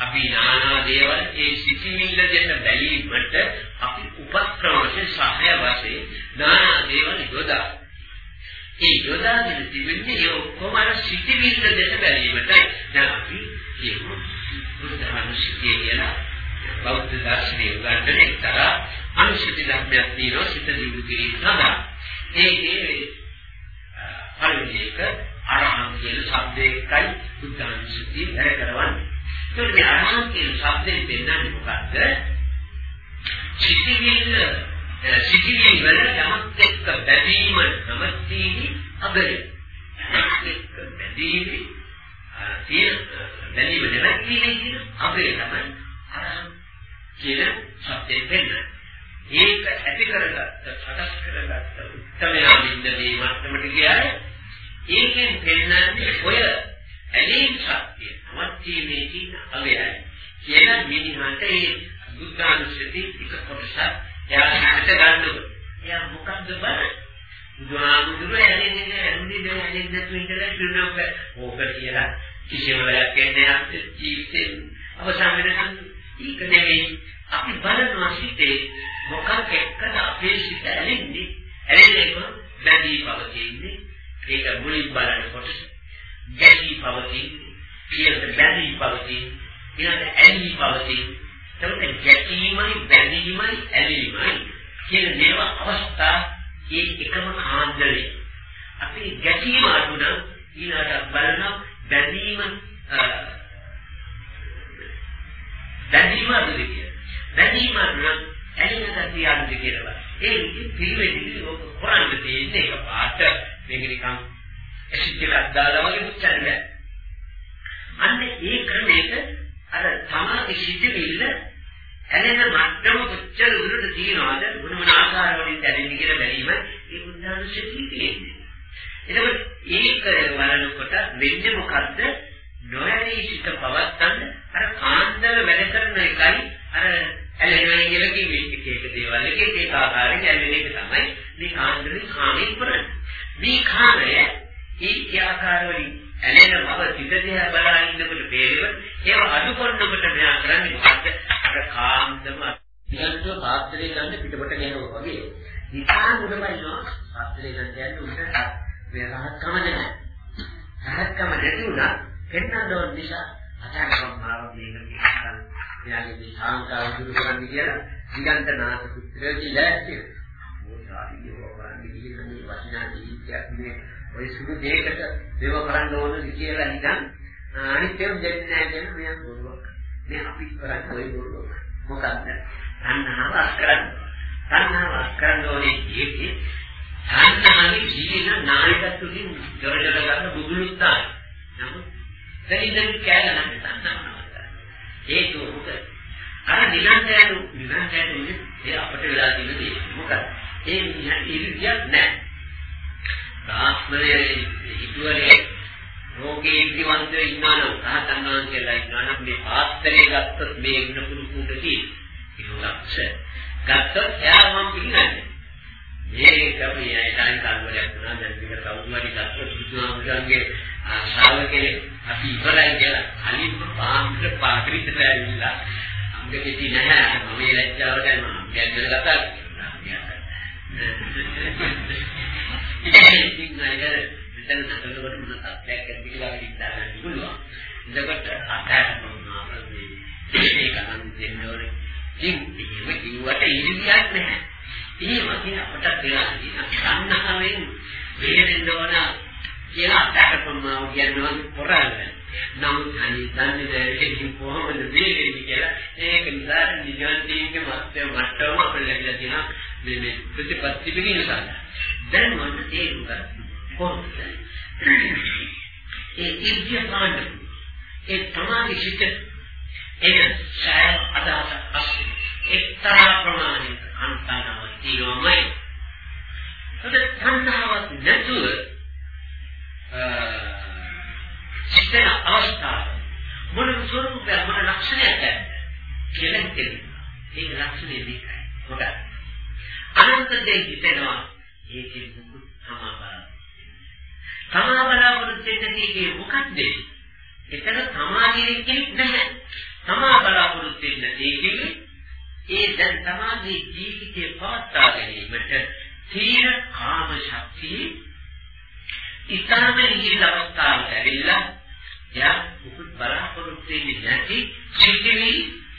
අපි නානා දේවල් ඒ සිටිවිල්ල දෙන්න බැලීමට අපි උපක්‍රම වශයෙන් සහය වශයෙන් නානා දේවල් යොදා ඒ යොදාගෙන තිබෙන්නේ ඒ ඔක්කොම අර සිටිවිල්ල දෙන්න බැලීමටයි දැන් අපි කියමු බුද්ධානුස්සතිය කියලා බෞද්ධ දර්ශනයේ උගන්වන එක්තරා අනුශිති ධර්මයක් තියෙනවා සිත දියුණු කිරීම සඳහා. ඒකේ පළවෙනි එක අරහං කියන શબ્දයකයි බුද්ධානුස්සතිය වැඩ කරවන්නේ. ඒක ධර්මන කියන શબ્දයෙන් පෙන්නන්නේ මොකද්ද? සිතිවිල්ල සිතිවිලි වල යමක් එක්ක බැඳීම සමස්තීහි අගරය. යමක් එක්ක බැඳීම තියෙන බැඳීම නැති කියන අගරය තමයි අරහං කියන શબ્දයෙන් පෙන්නන්නේ. ඒක ඇති කරගත්ත, සකස් කරගත්ත උත්තරයන් ඉන්න මේ මට්ටමට ගියාය. ඒකෙන් පෙන්නන්නේ ඔය ඇලීම් ශක්තිය නවත්ීමේ තියෙන අවයයි කියලා මිනිහට ඒ බුද්ධානුස්සති එක කොටසක් එයාට ගන්නකොට එයා මොකක්ද බලන්නේ බුදුහාමුදුරුවෝ ඇලෙන්නේ ඇලුනේ නෑ ඇලෙන්නේ නැතුව ඉඳලා කිව්වොත් ඕක කියලා කිසිම වැඩක් වෙන්නේ නැහැ ජීවිතේ. අවසන් වෙනකන් ඒක නෙවෙයි අපි බලනවා සිටේ මොකක් එක්කද අපේ සිත ඇලෙන්නේ. ඇලෙන්නේම බැඳී පවතින්නේ. ඒක මුලින් බලන කොටස. ගැටී පවතින්නේ ඊළඟ බැඳී පවතින්නේ ඊළඟ ඇලී පවතින්නේ එතකොට ගැටීමයි බැඳීමයි ඇලීමයි කියන මේවා අවස්ථා ඒ එකම කාන්දලේ අපි ගැටීම අඩුනම් ඊළඟට බලන බැඳීම බැඳීම අඩුද කියලා. බැඳීම අඩුනම් ඇලෙන ගතිය අඩුද කියලා. ඒ පිළිවෙලින් ඔක කරන්න තියෙන්නේ ඒක පාට. මේක නිකන් ඇසිඩ් එකක් දාලා වගේ මුච්චන්න බෑ. අන්න ඒ ක්‍රමයක අර තමයි සිද්ධිවිල්ල ඇලෙන මට්ටම කොච්චර උඩට තියනවද මොන මොන ආකාර වලින් ඇලෙන්නේ කියලා බැලීම ඒ බුද්ධානුස්සතිය තියෙන්නේ. එතකොට ඒක බලනකොට වෙන්නේ මොකද්ද? නොයරී සිත පවත්තන්න අර කාන්දර වැඩ කරන එකයි අර ඇලෙනවා කියලා කිව්වේ එක එක දේවල් එක එක එක ආකාරයෙන් ඇලෙන එක තමයි මේ කාන්දරේ කාමයෙන් කරන්නේ. මේ කාමය ඒ ආකාර වලින් ඇලෙන බව සිතේ බලා ඉන්නකොට බේරෙව ඒව අඩු කරනකොට මෙයා කරන්නේ මොකද්ද? අර කාන්දම නිකන්ව පාත්‍රය ගන්න පිටපොට ගහනවා වගේ. නිකන් උඩමයිනවා පාත්‍රය ගන්න යන්නේ උඩට මේ රහත්කම නැහැ. රහත්කම නැති වුණා පෙන්නන්න ඕන නිසා අචාරකම් මාව මේක කියන්න එයාගේ මේ සාංකාව දුරු කරන්න කියලා දිගන්තනාථ පුත්‍රයෝගේ ලෑස්ති මොසාරියෝ වරන්නේ කියන මේ වචනා ජීවිතයක් මේ ඔය සුදු දෙයකට දේව කරන්න ඕනද කියලා නිකන් අනිත් ඒවා දෙන්නේ නැහැ කියන මෙයා බොරුවක්. මේ අපි කරන්නේ ඔය බොරුවක්. මොකක්ද? තණ්හාව අස්කරන්න. තණ්හාව අස්කරන්න ඕනේ කියන්නේ තණ්හාවේ ජීවිත නායකත්වකින් ජොරජොර ගන්න බුදුලුත් තමයි. නමුත් දැන් ඉතින් කෑගන්න තණ්හාව හේතුව මොකද? අර නිරන්තරයෙන් නිරන්තරයෙන් ඒ අපට වෙලා තියෙන දේ මොකද? ඒ ඉරිදියක් නැහැ. ආත්මයේ හිතුවනේ රෝගේ ඉදිවන්ත ඉන්නවනම් රහතන් වහන්සේලා ඉන්නවනම් මේ ආස්තරේ ගත්තොත් මේ ගුණ පුරු කුඩටි ඉරුලක්ෂ ගත්තොත් එයා මම පිළිගන්නේ. මේක අපි ඇයිටයි කල්වලයක් වුණා දැන් මේක කවුරුහරි ගත්තොත් බුදුහාමුදුරන්ගේ ශ්‍රාවකේ අපි ඉවරයි කියලා කලින් පාන්තර පාකරිට ඇවිල්ලා අම්ගෙති නැහැ. මම මේ ලැජ්ජාව දැන් මම ගැන කතා කරනවා ඉතින් නේද මෙතන හදනකොට මොන තත්ත්වයක් ඇද්ද කියලා හිතා ගන්න පුළුවන්. එතකොට අතට මොනවා මේක නම් දෙන්න ඕනේ. ඉතින් එහෙම කිව්වට ඉරියක් නැහැ. ඒ වගේ අපට දෙයක් සම්නහවෙන් වේදෙන්න ඕන කියලා අතට ප්‍රමාව කියනවා පොරාලයි. නමුත් අනිත් දන්නේ නැහැ කොහොමද වේදෙන්නේ කියලා. ඒක නිසා නිගන්තියේ මත්ය මට්ටම අපිට ලැබිලා තියෙනවා මේ මේ ප්‍රතිපත්ති පිළිනිසා. දැන් මම තේරුම් ගන්න කොහොමද? ඒ ඉර්ධිය පාන්න ඒ තමයි සිට ඒක සෑම අදහස අස්සේ එක්තරා ප්‍රමාණයක අන්තනාවක් තියෙනවමයි. ඒත් තණ්හාවක් නැතුව සිතන අවස්ථාව මොන ස්වરૂපය මොන ලක්ෂණයක්ද කියලා හිතෙනවා. ඒ ලක්ෂණය දෙකයි. මොකද අනන්ත දෙය හිතෙනවා ඒකෙ මුකුත් තමා බලන්න. තමා බලාපොරොත්තු වෙන කීකේ මොකක්ද? එතන සමාධිය කෙනෙක් නැහැ. තමා බලාපොරොත්තු වෙන කීකේ ඒ දැන් තමාගේ ජීවිතේ පවත්වා ගැනීමට තීර කාම ශක්තිය ඉතාම ඉහළ අවස්ථාවට ඇවිල්ලා යා මුකුත් බලාපොරොත්තු වෙන්නේ නැති සිටිවි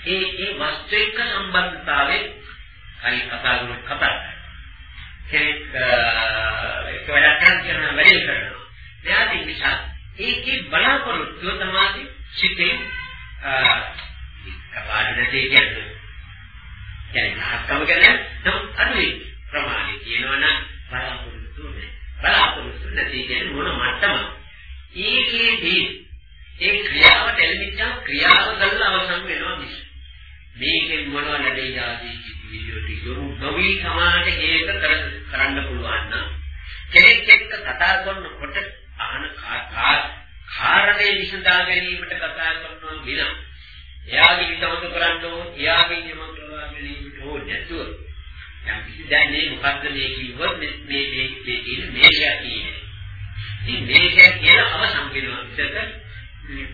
ඒ ඒ වස්තු එක්ක සම්බන්ධතාවයේ හරි කතා කරුත් කතා කරනවා. කෙනෙක් ඒක වැඩ කරන වැඩේ කරනවා. එයාට නිසා ඒකේ බලාපොරොත්තුව තමයි සිටේ කපාඩ දෙකේ කියන්නේ. කියන්නේ අක්කම කියන්නේ නමුත් අනුයි ප්‍රමාණය කියනවනම් බලාපොරොත්තු නැහැ. බලාපොරොත්තු නැති කියන්නේ මොන මට්ටමද? ඒකේදී ඒ ක්‍රියාවට එළඹිච්චා ක්‍රියාව කරලා අවසන් වෙනවා මිස. මේකෙන් මොනව ලැබෙයි ආදී වීඩියෝ ටික නොවි සමානට ඒක කරන්න පුළුවන් නම් කෙනෙක් එක්ක කතා කරනකොට අහන කාරණේ විසඳා ගැනීමට කතා කරනවා විනා එයාගේ විසඳු කරන්න ඕන එයාගේ යමක් කරවා ගැනීමට ඕන නැතුව යම් කිසි දැන් මේ මොකද්ද මේ කිව්වොත් මේ මේ මේ තියෙන මේකයි කියන්නේ ඉතින් මේක කියන අවසන් වෙනවා විතර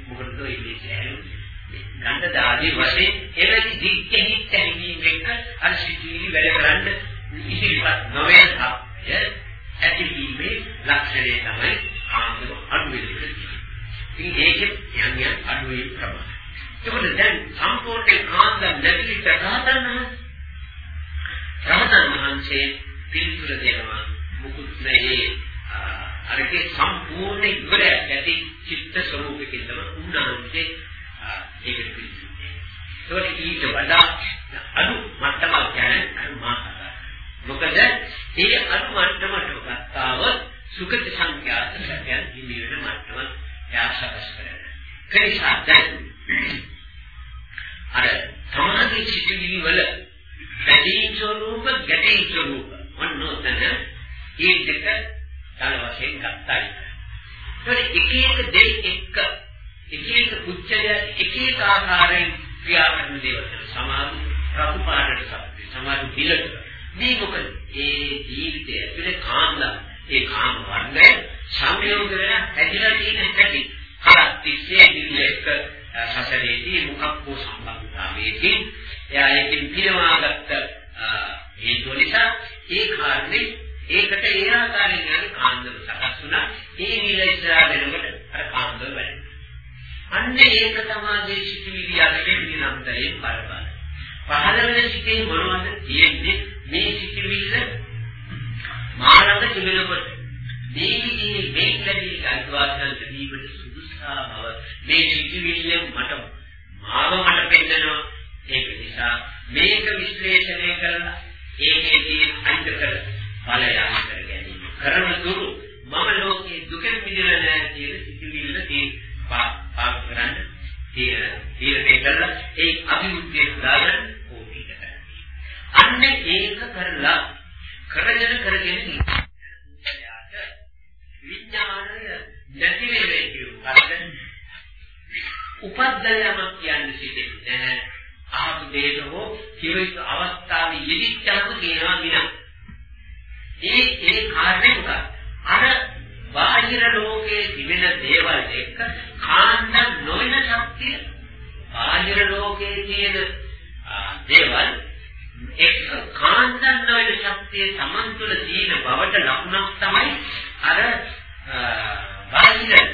මොකටද මේ කියන්නේ ගණ්ඩ දාදී වශයෙන් එවැනි දික්කෙහිත් ඇහිීම එක්ක අර සිටිවිලි වැඩ කරන්න ඉතිරිපත් නොවේ සත්‍ය ඇතිවීමේ ලක්ෂණය තමයි ආන්දර අනුවිදෙන්නේ. ඉතින් ඒකෙත් යම් යම් අනුවේ ප්‍රමාණය. ඒකද දැන් සම්පූර්ණ කාන්ද නැතිට රහතන් රහතන් වහන්සේ පිළිතුර දෙනවා මුකුත් නැහැ අරකේ සම්පූර්ණ ඉවරයක් ඇති චිත්ත ස්වરૂපකේ තමයි උන්නාන්සේ ඒකට පිළිතුරු. ඒකට ඊට වඩා අනු මට්ටමක් ගැන කර්මා කරා. මොකද ඒ අනු මට්ටමට ගත්තාව සුගත සංඛ්‍යාත සැකයන් හිමි වෙන මට්ටම යාසකස් කරනවා. කෙනිසා දැන් අර සමාධි චිතුලි වල වැඩි ස්වરૂප ගැටි ස්වરૂප ඔන්නෝතන ඒ දෙක තල වශයෙන් ගත්තයි. ඒකට එක එක දෙයක් එක්ක එක එක පුච්චය එක එක ආකාරයෙන් ක්‍රියා කරන දේවල් සමාධි රතු පාටට සම්පති සමාධි පිළට මේ මොකද? ඒ ජීවිතය ඇතුලේ කාන්ද ඒ කාම වර්ගය සංයෝග වෙන හැදිලා තියෙන හැටි. කරත් තිස්සේ දිවිලක සසරේදී මොකක්කෝ සම්බන්ධතාවයකින් එයා ඒකෙන් පිරවාගත්ත හේතු නිසා ඒ කාරණේ ඒකට ඒ ආකාරයෙන් යන කාන්දර සකස් වුණා. ඒ නිල ඉස්සරහ වෙනකොට අර කාන්දර වැඩි. අන්න ඒක තමයි සිතිවිලි යන්නේ නිරන්තරයෙන් බලබල. පහළ වෙන සිතේ මොනවද තියෙන්නේ? මේ සිතිවිල්ල මානක තිබෙනකොට මේ විදිහේ මේ කැදී අත්වාසන දීපට සුදුසා බව මේ සිතිවිල්ලෙන් මට මාව මට පෙන්නනවා. ඒක නිසා මේක විශ්ලේෂණය කරලා ඒකේදී අන්ත කර ඵලය කර ගැනීම කරන තුරු මම ලෝකේ දුකෙන් මිදෙන්නේ නැහැ කියන සිතිවිල්ල තියෙනවා පාස් කරන්න තියෙන තීරණය කරලා ඒ අභිවෘද්ධිය දාගෙන ඕකීට කරන්නේ. අන්න ඒක කරලා කරගෙන කරගෙන විඥානය නැති වෙන්නේ කියුවාට උපද්දයමක් කියන්නේ සිටින්නේ නැහැ. ආපු දෙයක හෝ කිවිත අවස්ථාවේ යෙදිච්චාම කියනවා විනා. ඒ ඒ කාර්යය උකා. අර බාහිර ලෝකයේ තිබෙන දේවල් එක්ක කාණ්ඩ නොවන ශක්තිය බාහිර ලෝකයේ තියෙන දේවල් එක්ක කාණ්ඩ නොවන ශක්තිය Taman තුළ තියෙන බවට ලකුණක් තමයි අර බාහිර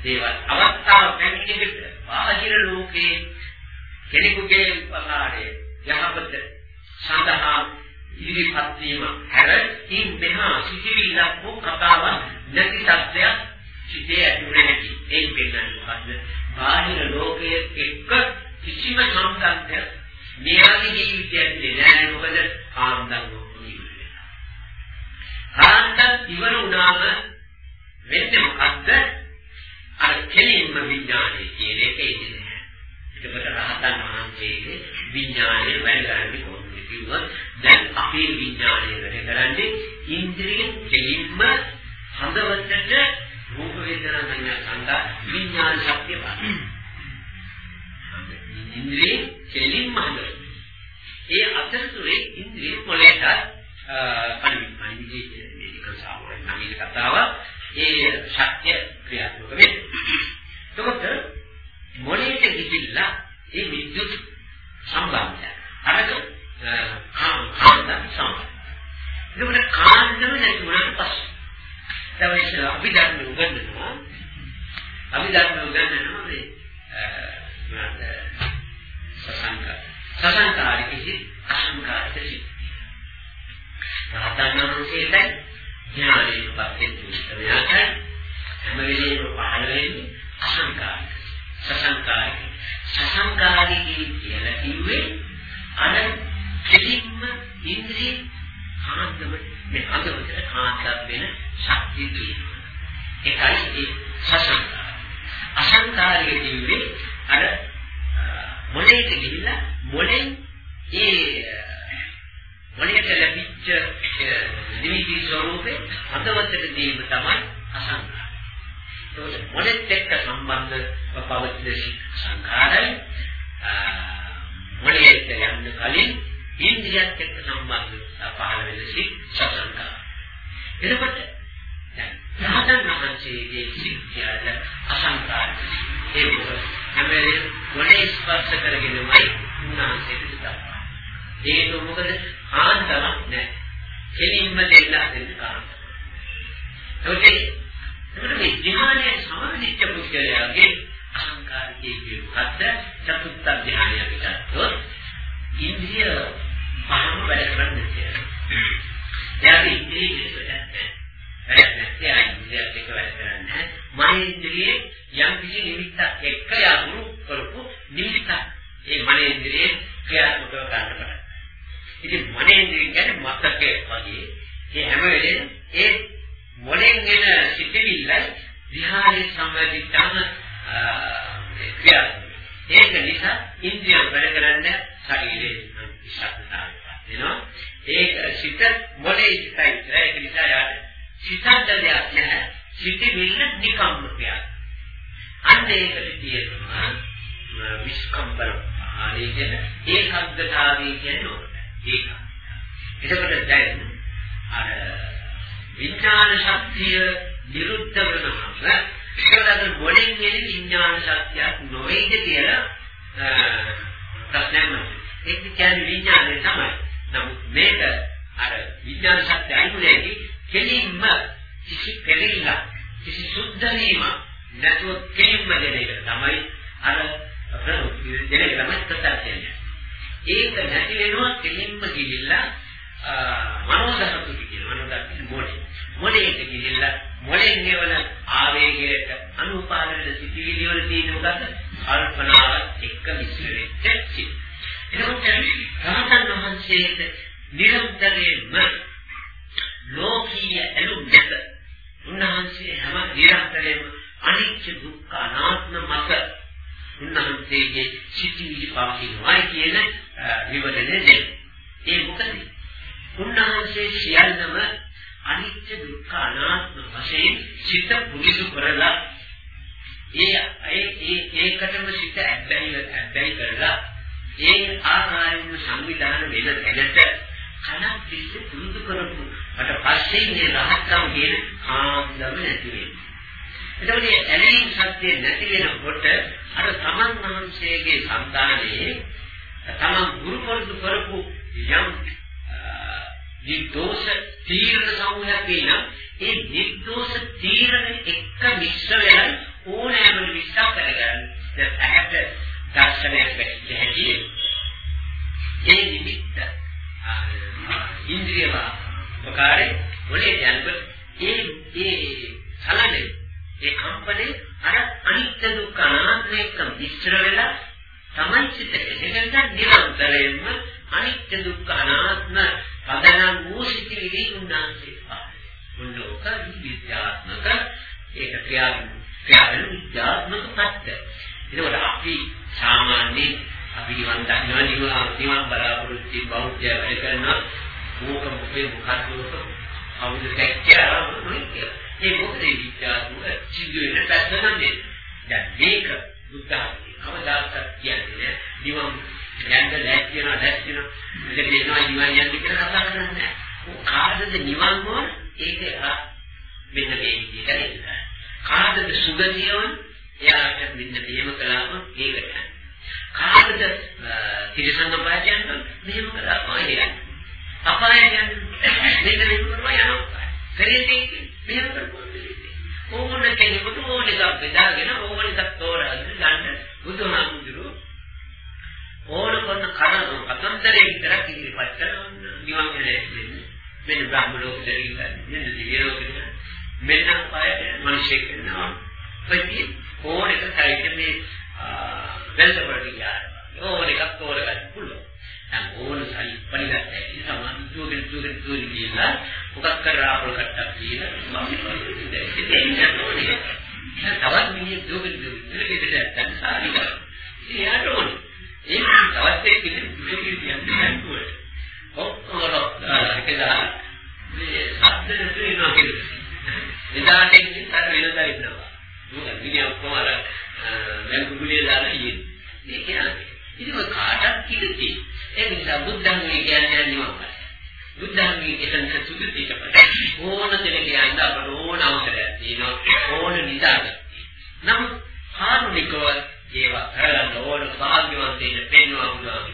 දේවල් අවස්ථාව පැමිණෙන්න බාහිර ලෝකයේ කෙනෙකුගේ උපකාරය යහපත සඳහා ඉදිරිපත් වීම. හැර ඉන් මෙහා සිටිවිලක් වූ කතාවක් නැති සත්‍යයක් සිටේ ඇතුලේ නැති. ඒක පෙන්නන්නේ මොකද්ද බාහිර ලෝකයේ එක්ක කිසිම සම්බන්ධයක් මෙයාගේ ජීවිතයේ නැහැ. මොකද කාන්දන් කාන්දන් ඉවර වුණාම වෙන්නේ මොකද්ද? අර කෙලින්ම විඥානය කියන එක ඉන්නේ. ඒකට රහතන් වහන්සේගේ විඥානය වැඩ කරන්නේ කොහොමද කිව්වොත් දැන් අපේ විඥානය වැඩ කරන්නේ ඉන්ද්‍රිය කෙලින්ම හදවතට රූප වේදනා සංඥා සංකා විඥාන ශක්තිය පාන. ඉන්ද්‍රිය කෙලින්ම හදවත. ඒ අතරතුරේ ඉන්ද්‍රිය මොලේට අනිවිජේ මේක සාමාන්‍ය නවීන කතාව ඒ ශක්තිය ක්‍රියාත්මක වෙන්නේ. එතකොට මොලේට ගිහිල්ලා ඒ විද්‍යුත් සම්බන්ධය අරක කාම කාන්ද සම්බන්ධ. එතකොට කාන්දම නැති වුණාට පස්සේ තමයි ඉතින් අපි ධර්ම උගන්වනවා අපි ධර්ම උගන්වනවා මේ මොනවාද සසංකාර සසංකාරිකෙහි අසංකාරිකෙහි රහතන් වහන්සේට ඥානයෙන් පස්සේ දුෂ්කරයක් හැම වෙලේම පහළ වෙන්නේ අසංකාරික සසංකාරික සසංකාරිකී කියලා කිව්වේ අර කෙලින්ම ඉන්ද්‍රිය කාන්දම මේ අඳුරට කාන්තක් වෙන ශක්තිය තියෙනවා. ඒකයි ඒ සසංකාර අසංකාරික කිව්වේ අර මොලේට ගිහිල්ලා මොලෙන් ඒ මොලේට ලැබිච්ච නිමිති ස්වરૂපේ හදවතට දීම තමයි අසංකාර. ඒකට මොලෙත් එක්ක සම්බන්ධ පවතින සංඛාරය මොලේට යන්න කලින් ඉන්ද්‍රියත් එක්ක සම්බන්ධ පහළ වෙන සිත් සසංකාර. එතකොට දැන් රහතන් වහන්සේගේ සිත්යද අසංකාර. ඒක හැම වෙලේම මොලේ ස්පර්ශ කරගෙනමයි උන්වහන්සේට සිතපා. ඒක මොකද ආන්තරක් නැහැ. කෙලින්ම දෙන්න හදන්න කාරණා. ඒකේ ඒකට මේ ධ්‍යානයේ සමනිච්ච පුද්ගලයාගේ අහංකාරයේ කියුවත් චතුත්ථ ධ්‍යානය පිටතොත් ඉන්ද්‍රිය පහම වැඩ කරන්නේ කියලා. එයාගේ ඉන්ද්‍රිය විශ්වයක් වැඩ නැත්නම් ඉන්ද්‍රියත් එක්ක වැඩ කරන්නේ මන ඉන්ද්‍රියේ යම් කිසි නිමිත්තක් එක්ක යහුරු කරපු නිමිත්තක් ඒ මන ඉන්ද්‍රියේ ක්‍රියාත්මක කරන්න ඉතින් මනේන්ද්‍රිය කියන්නේ මතකය වගේ. ඒ හැම වෙලේම ඒ මොලෙන් එන සිතිවිල්ල විහාරේ සම්බන්ධිතාම ක්‍රියාත්මක. ඒක නිසා ඉන්ද්‍රිය වැඩ කරන්නේ ශරීරයේ ශක්තිතාවය වෙනවා. ඒක සිත මොලේ ඉස්සයි ඉතර ඒක නිසා යාට සිතන්න දෙයක් නැහැ. සිතිවිල්ල නිකම්ම ක්‍රියාත්මක. අන්න ඒකට කියනවා විස්කම්බර ආදී කියන ඒකග්ගතාවය කියන්නේ ඒක. එතකොට දැන් අර විඥාන ශක්තිය විරුද්ධ වෙනවම ඒකට මොලෙන් එන විඥාන ශක්තියක් නොවේද කියලා ප්‍රශ්නයක් නෑ. ඒක කියන්නේ විඥානය තමයි. නමුත් මේක අර විඥාන ශක්තිය අයිමුලේදී කෙලින්ම කිසි පෙරෙල්ල කිසි සුද්ධ වීම නැතුව කෙලින්ම දෙන එක තමයි අර ප්‍රමුඛ දෙන එක තමයි ප්‍රත්‍යක්ෂය. ඒක නැති වෙනවා කෙලින්ම ගිහිල්ලා මනෝධර්ම කියන මනෝධර්ම මොලේ. මොලේට ගිහිල්ලා මොලෙන් ගෙවන ආවේගයට අනුපාදන සිටිවිලි වල තියෙන මොකද්ද? කල්පනාවත් එක්ක මිශ්‍ර වෙච්ච සිත්. එතකොට රහතන් වහන්සේට නිරන්තරයෙන්ම ලෝකීය ඇලුම්කට උන්වහන්සේ හැම නිරන්තරයෙන්ම අනිත්‍ය දුක්ඛ අනාත්ම මත උන්වහන්සේගේ සිටිවිලි පවතිනවායි කියන විවරණය දෙන්න. ඒ මොකද? උන්වහන්සේ සියල්ලම අනිත්‍ය දුක්ඛ අනාත්ම වශයෙන් සිත පුරුදු කරලා ඒ ඒ ඒකටම සිත ඇබ්බැහි ඇබ්බැහි කරලා ඒ ආකාරයෙන් සංවිධාන වෙන තැනට කලක් තිස්සේ පුරුදු කරපු ඊට පස්සේ මේ රහත්කම් කියන කාන්දම නැති වෙනවා. එතකොට මේ ඇලීම් සත්‍ය නැති වෙනකොට අර තමන් වහන්සේගේ సంతානයේ තමන් ගුරු පොරොත්තු කරපු යම් නිර්දෝෂ තීරණ සමූහයක් තියෙනවා ඒ නිර්දෝෂ තීරණ එක්ක මිශ්‍ර වෙලා ඕනෑම විශ්වාස කරගන්න දැන් ඇහැට දර්ශනයක් වෙච්ච හැටි ඒ නිමිත්ත ඉන්ද්‍රියව උපකාරේ ඔලේ යනකොට ඒ ඒ සලනේ ඒ කම්පනේ අර අනිත්‍ය දුක්ඛ අනාත්ම එක්ක මිශ්‍ර වෙලා තමයි සිතේ. ඒකෙන්ද නිරන්තරයෙන්ම අනිත්‍ය දුක්ඛ අනාත්ම පදනම් වූ සිතිවිලි උන්නාන්සේ පායි. උන්නෝක විද්‍යාත්මක ඒක ක්‍රියාවෙන් ක්‍රියාවෙන් විද්‍යාත්මක පැත්ත. ඒකෝට අපි සාමාන්‍ය අපි නිවන් දකිනවා නිවන් නිවන් බලාපොරොත්තු බෞද්ධය වැඩ කරනවා. ඕක මොකේ මොකක්ද අවුද දැක්කා මොකද ඒ මොකද විද්‍යාත්මක සිදුවෙන පැත්ත නන්නේ. දැන් මේක බුද්ධාගමේ කවදාකවත් කියන්නේ නිවන් යන්න දැක්කනවා දැක්කනවා මේක දෙනවා නිවන් යන්න කියලා කතා කරන්නේ නැහැ. කාටද නිවන් මොන ඒක මෙන්න මේ විදිහට කාටද සුගතියවන් එයාට මෙන්න මෙහෙම කළාම ඒකට. කාටද තිරසංග පාදයන් මෙහෙම කළාම ඒකට අපාය යන්නේ මෙන්න මෙහෙම කරලා යනවා. කරේදී මෙහෙම කරපුවා ඕන කෙනෙකුට ඕන එකක් බෙදාගෙන ඕන එකක් තෝරාගෙන ගන්න බුදුහාමුදුරු ඕන කරන කන අතන්තරේ විතරක් ඉදිරිපත් කරන නිවන් වෙලෙන්නේ මෙන්න බ්‍රහ්ම ලෝකෙට ගිහින් මෙන්න දිව්‍ය ලෝකෙට. මෙන්න පායට මිනිසෙක් වෙනවා. ප්‍රති ඕන එක සයිට මේ වෙල්දවලට ගියා. ඕන එකක් තෝරගන්න පුළුවන්. දැන් ඕන සයි පරිගත්ත ඒ සමාන දුගෙන දුගෙන දුගෙන ගියලා මොකක් කරා අපල කට්ටක් කියලා මම දෙන්නේ ඕනේ. තවත් මිනිහ දුගෙන දුගෙන ඉතින් දැන් සාරි කරා. එයාට ඕනේ. ඒක තවත් එක්ක ඉතින් දුගෙන කියන්නේ නැතුවට. ඔක්කොම එකදා මේ සද්ද නැතුව ඉන්නවා කියලා. එදාට ඉතින් අර වෙනදා ඉන්නවා. මොකද මිනිහ ඔක්කොම අර දැන් කුකුලේ දාලා ඉන්නේ. මේ කියන්නේ ඉතින් කාටත් කිව්වේ. ඒ නිසා බුද්ධං කියන්නේ නිවන්මයි. බුද්ධං කියන සුදුතිට පස්සේ ඕන දෙයක් යන්න අපට ඕන අවසරයක් තියෙනවා. ඕන නිදාගන්න. නම් කාරුණිකව ඒවා කරගන්න ඕන භාග්‍යවන්තයින් පෙන්වනවා බුදුහාමි.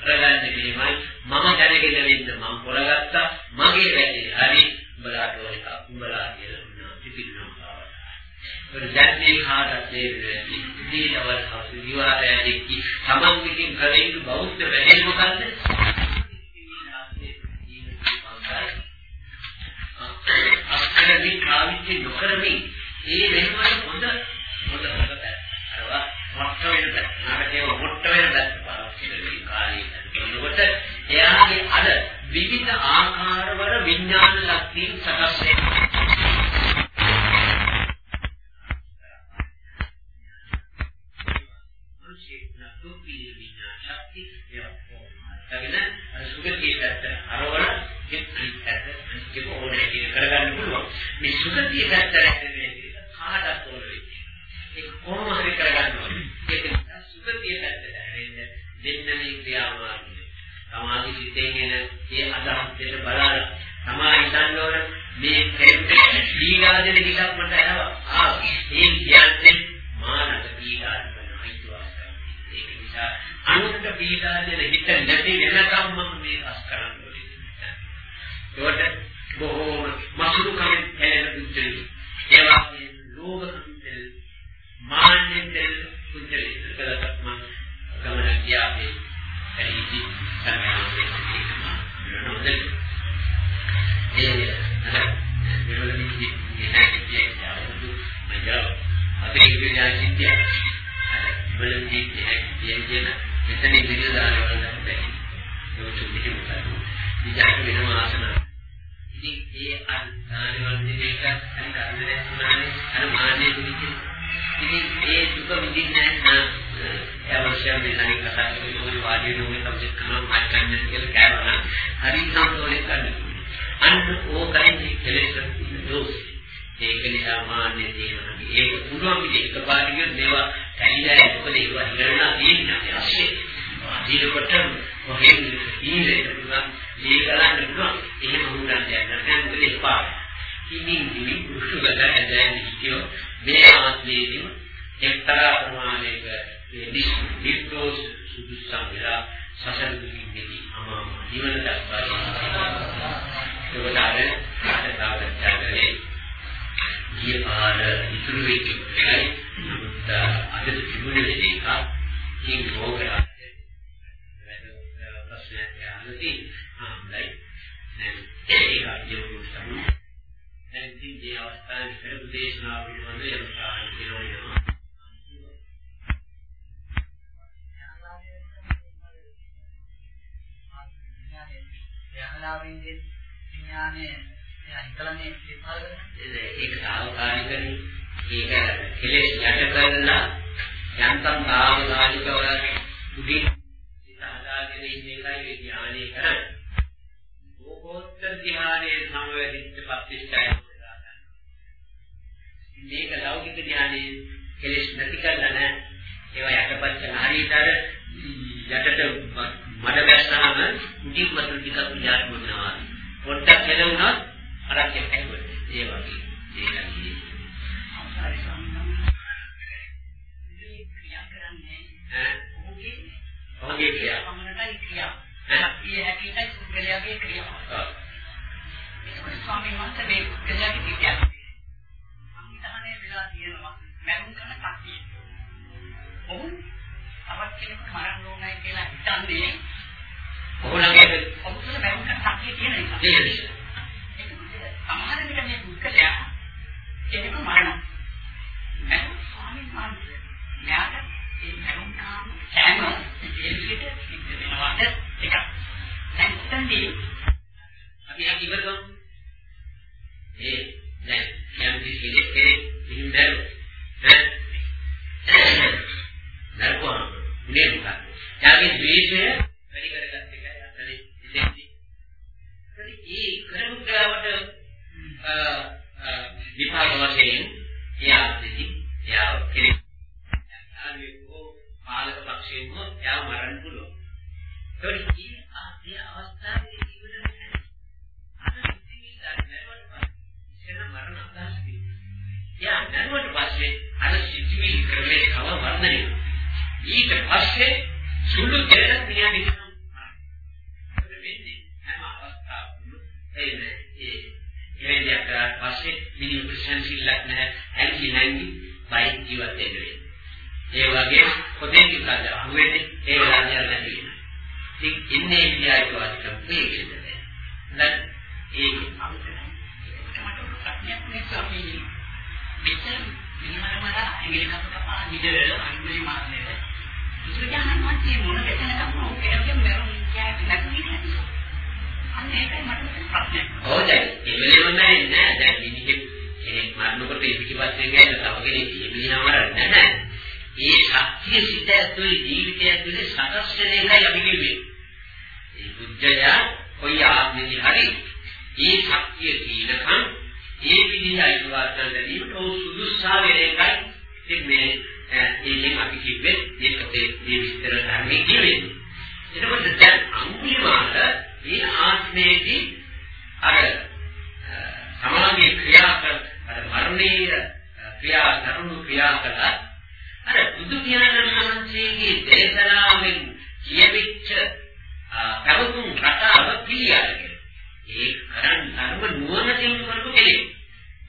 කරගන්න කිරීමයි මම දැනගෙන ඉන්න මම පොරගත්තා මගේ වැඩේ හරි උඹලාට ඕන එක උඹලා කියලා උනා පිටින්නම් පාවලා. ඒක දැන් මේ කාටත් තේරෙන්නේ දීනවල් හසු විවාදයේදී තමන් විසින් කරේන බෞද්ධ වැඩේ මොකද්ද? අස්කරදී කාවිච්චි නොකරමි ඒ වෙනුවට හොඳ හොඳ හොඳ අරවා මොට්ට වෙන නාටකේ මොට්ට වෙන දැක්ක පාවිච්චි කරේ කාලේ. එතකොට එයාගේ අද විවිධ ආකාරවල විඥාන ශක්තිය සකස් වෙනවා. කරගන්න පුළුවන්. මේ සුගතිය පැත්ත රැකගෙන කාටත් ඕන වෙන්නේ. ඒක කොහොම හරි කරගන්න ඕනේ. ඒක සුගතිය පැත්තට හැරෙන්න දෙන්න මේ ක්‍රියාමාර්ගය. සමාධි සිතේ කියන ඒ අදහස් දෙක බලලා තමා හිතන්න ඕන මේ දෙන්නේ දීගාදෙන හිතක් මට ආවා. ආ ඒ කියන්නේ මානක දීගාදෙන හිතුවා. ඒක නිසා අනුන්ට දීගාදෙන හිත නැති වෙනකම් මම මේ අස් කරන්න ඕනේ. ඒකට බොහෝම මසුරුකමින් හැලෙන පුද්ගලයෝ. ඒ වගේම ලෝභකමින් මාන්නෙන් පුද්ගලයෝ. ඒකලත් මම ගමන ගියාපේ ඇයිදි සමයාවේ ඒකම නෝදෙල් ඒ මෙවලදී ඉන්නේ කියන්නේ මජා අපේ විද්‍යා සිද්ධිය මෙවලදී කියන්නේ මෙතන විදිය දාලා වලට බැහැ ඒක දෙකම තමයි. විචාර වෙනම ආසන. ඉතින් ඒ අන්තරවල දෙක අර කරදරයක් වුණානේ අර මාන්නේ විදිහ ඉතින් ඒ දුක විඳින්නේ නැහැ. අවශ්‍යම වෙනයි කතා කරන්නේ ඔය වාඩි වෙන ඔය සබ්ජෙක්ට් කරනවා මාත් ගන්න කියලා කෑවනම් හරි සම්තෝලේ ගන්න. අන්න ඕකයි කෙලෙස් දෝෂ. ඒක නිසා මාන්නේ තියෙනවා. ඒක පුළුවන් විදිහට එකපාරට මේවා කැඩිලා මොකද ඒවා හිරලා තියෙන්නේ ඇස්සේ. වාදීනකොට කොහෙන්ද ඉන්නේ පුළුවන් මේ කරන්න පුළුවන්. එහෙම වුණා දැන් නැත්නම් මොකද එපා. ඉතින් ඉතින් කුෂ්ඨගත ඇදෙන්නේ කියෝ මේ ආත්මයේදී එක්තරා ප්‍රමාණයක නිර්දෝෂ සුදුසම් වෙලා සසර දුකින්දී අමා නිවන දක්වා ඒකට අර සාකච්ඡාවේ ගිය පාර ඉතුරු වෙච්ච එකයි නමුත් අද තිබුණේ ඒක කිං රෝගය ප්‍රශ්නයක් අහන්නදී ආම්ලයි දැන් ඒක යොමු සමු දැන් ඉතින් මේ අවස්ථාවේ පෙර දේශනාව පිළිබඳව යම් සාහිත්‍ය කියනවා යහලාවෙන්ගේ විඥානය හිතලන්නේ විපාක ඒක සාහකාරිකනේ. ඒක කෙලෙස් යට කරලා යන්තම් තාවකාලිකව උදින් සහදාගෙන ඉන්න එකයි ධ්‍යානය කරන්නේ. ලෝකෝත්තර ධ්‍යානයේ සමවැදිච්ච ප්‍රතිෂ්ඨාය මේක ලෞකික ධ්‍යානයේ කෙලෙස් නැති කරලා නැහැ. ඒවා යටපත් කරන හරියට අර යටට මඩ බැස්සහම උඩින් වතුර ටිකක් විජාත් වෙනවා. පොඩ්ඩක් හෙලුණොත් අරක් එක්කයි ඒ වගේ. ඒකයි. අවසාරි සම්මත. ක්‍රියා කරන්නේ ඈ ඔහුගේ ඔහුගේ ක්‍රියා. සමනටයි ක්‍රියා. ඈ හැටියටයි සුගලයාගේ ක්‍රියාව. ඔව්. ඒක ස්වාමීන් වහන්සේ මේ ක්‍රියාව. සංවිධානය වෙලා තියෙනවා. මරුන් කරන කට්ටිය. ඔහු තවත් කෙනෙකුට මරන්න ඕනයි කියලා හිතන්නේ ඔහුලගේ ඔහුට මරුන් කරන කට්ටිය තියෙන නිසා. සමහර විට මේ පුද්ගලයා කෙනෙකු මරනවා. මම ස්වාමීන් වහන්සේ ඒ බුද්ධයා කොයි ආත්මෙදි හරි ඒ ශක්තිය දීනකම් ඒ විදිහයි ඉවර්තන දෙීමට ඔව් සුදුසා වෙන එකයි ඉතින් මේ ඒකෙන් අපි කිව්වේ මේකේ මේ විස්තර ධර්මයේ කිව්වේ. එතකොට දැන් අංගුලිමාල මේ ආත්මයේදී අර සමාගයේ ක්‍රියා කර අර මරණීය ක්‍රියා කරුණු ක්‍රියා කළා අර බුදු පියාණන් වහන්සේගේ දේශනාවෙන් කියවිච්ච පැවතුම් රටාව පිළිඅරගෙන ඒ කරන් ධර්ම නුවණකින් කරපු කෙනෙක්.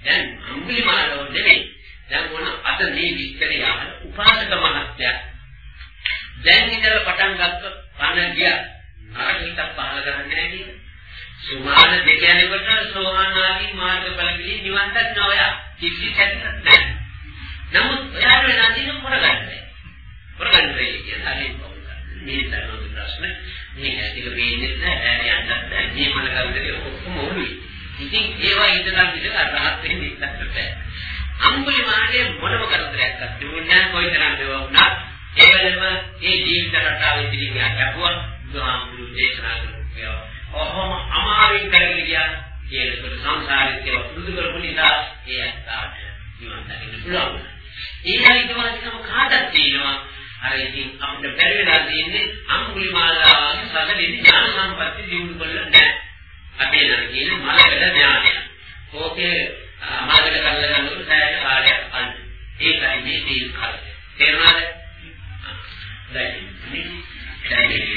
දැන් අම්බිලිමාලෝ නෙමෙයි. දැන් මොන අද මේ විස්තරය අහන උපාසක මහත්තයා. දැන් ඉඳලා පටන් ගත්තොත් පණ ගියා. නරකිතක් පහල කරන්නේ නැහැ නේද? සුමාන දෙකයන්කට සෝහන් ආදී මාර්ගඵල පිළි නිවන් දක්න ඔය. කිසි සැකයක් නැහැ. නමුත් ඔයාලා වෙනදින කරගන්නේ. කරගන්නේ කියන්නේ හරි මේ තරම් ප්‍රශ්න. මේ ඇතික වෙන්නේ නැහැ යන්නත් නැහැ. මේ මන කරුදේ ඔක්කොම ඕනුයි. ඉතින් ඒවා ඉඳලා ඉඳ අරහත් වෙන්නේ ඉස්සරට බෑ. අම්බුලි මාගේ මොනම කරදරයක් අත්දුන්නේ කොයිතරම් දේවා වුණත් ඒ වෙලෙම ඒ ජීවිත රටාවේ පිළිගියා ලැබුවා බුදුහාමුදුරු දේශනා කරපු ඔහොම අමාරුවෙන් කරගෙන ගියා කියනකොට සංසාරෙත් ඒවා පුරුදු කරපු නිසා ඒ අත්තාට නිවන් දකින්න පුළුවන්. ඒකයි ඊටවස්කම කාටද තියෙනවා අර ඉතින් අපිට බැරි වෙලා තියෙන්නේ අඟුලිමාලාගේ සසලෙදි ඥාන සම්පatti දිනු කරලා නැහැ. අපේ නර කියන්නේ මලකඩ ඥානය. ඕකේ මාර්ගය කරලා ගන්නකොට සෑහෙන කාලයක් අන්න. ඒකයි මේ තීල් කාලය. තේරුණාද? දැන් ඊයාකාරී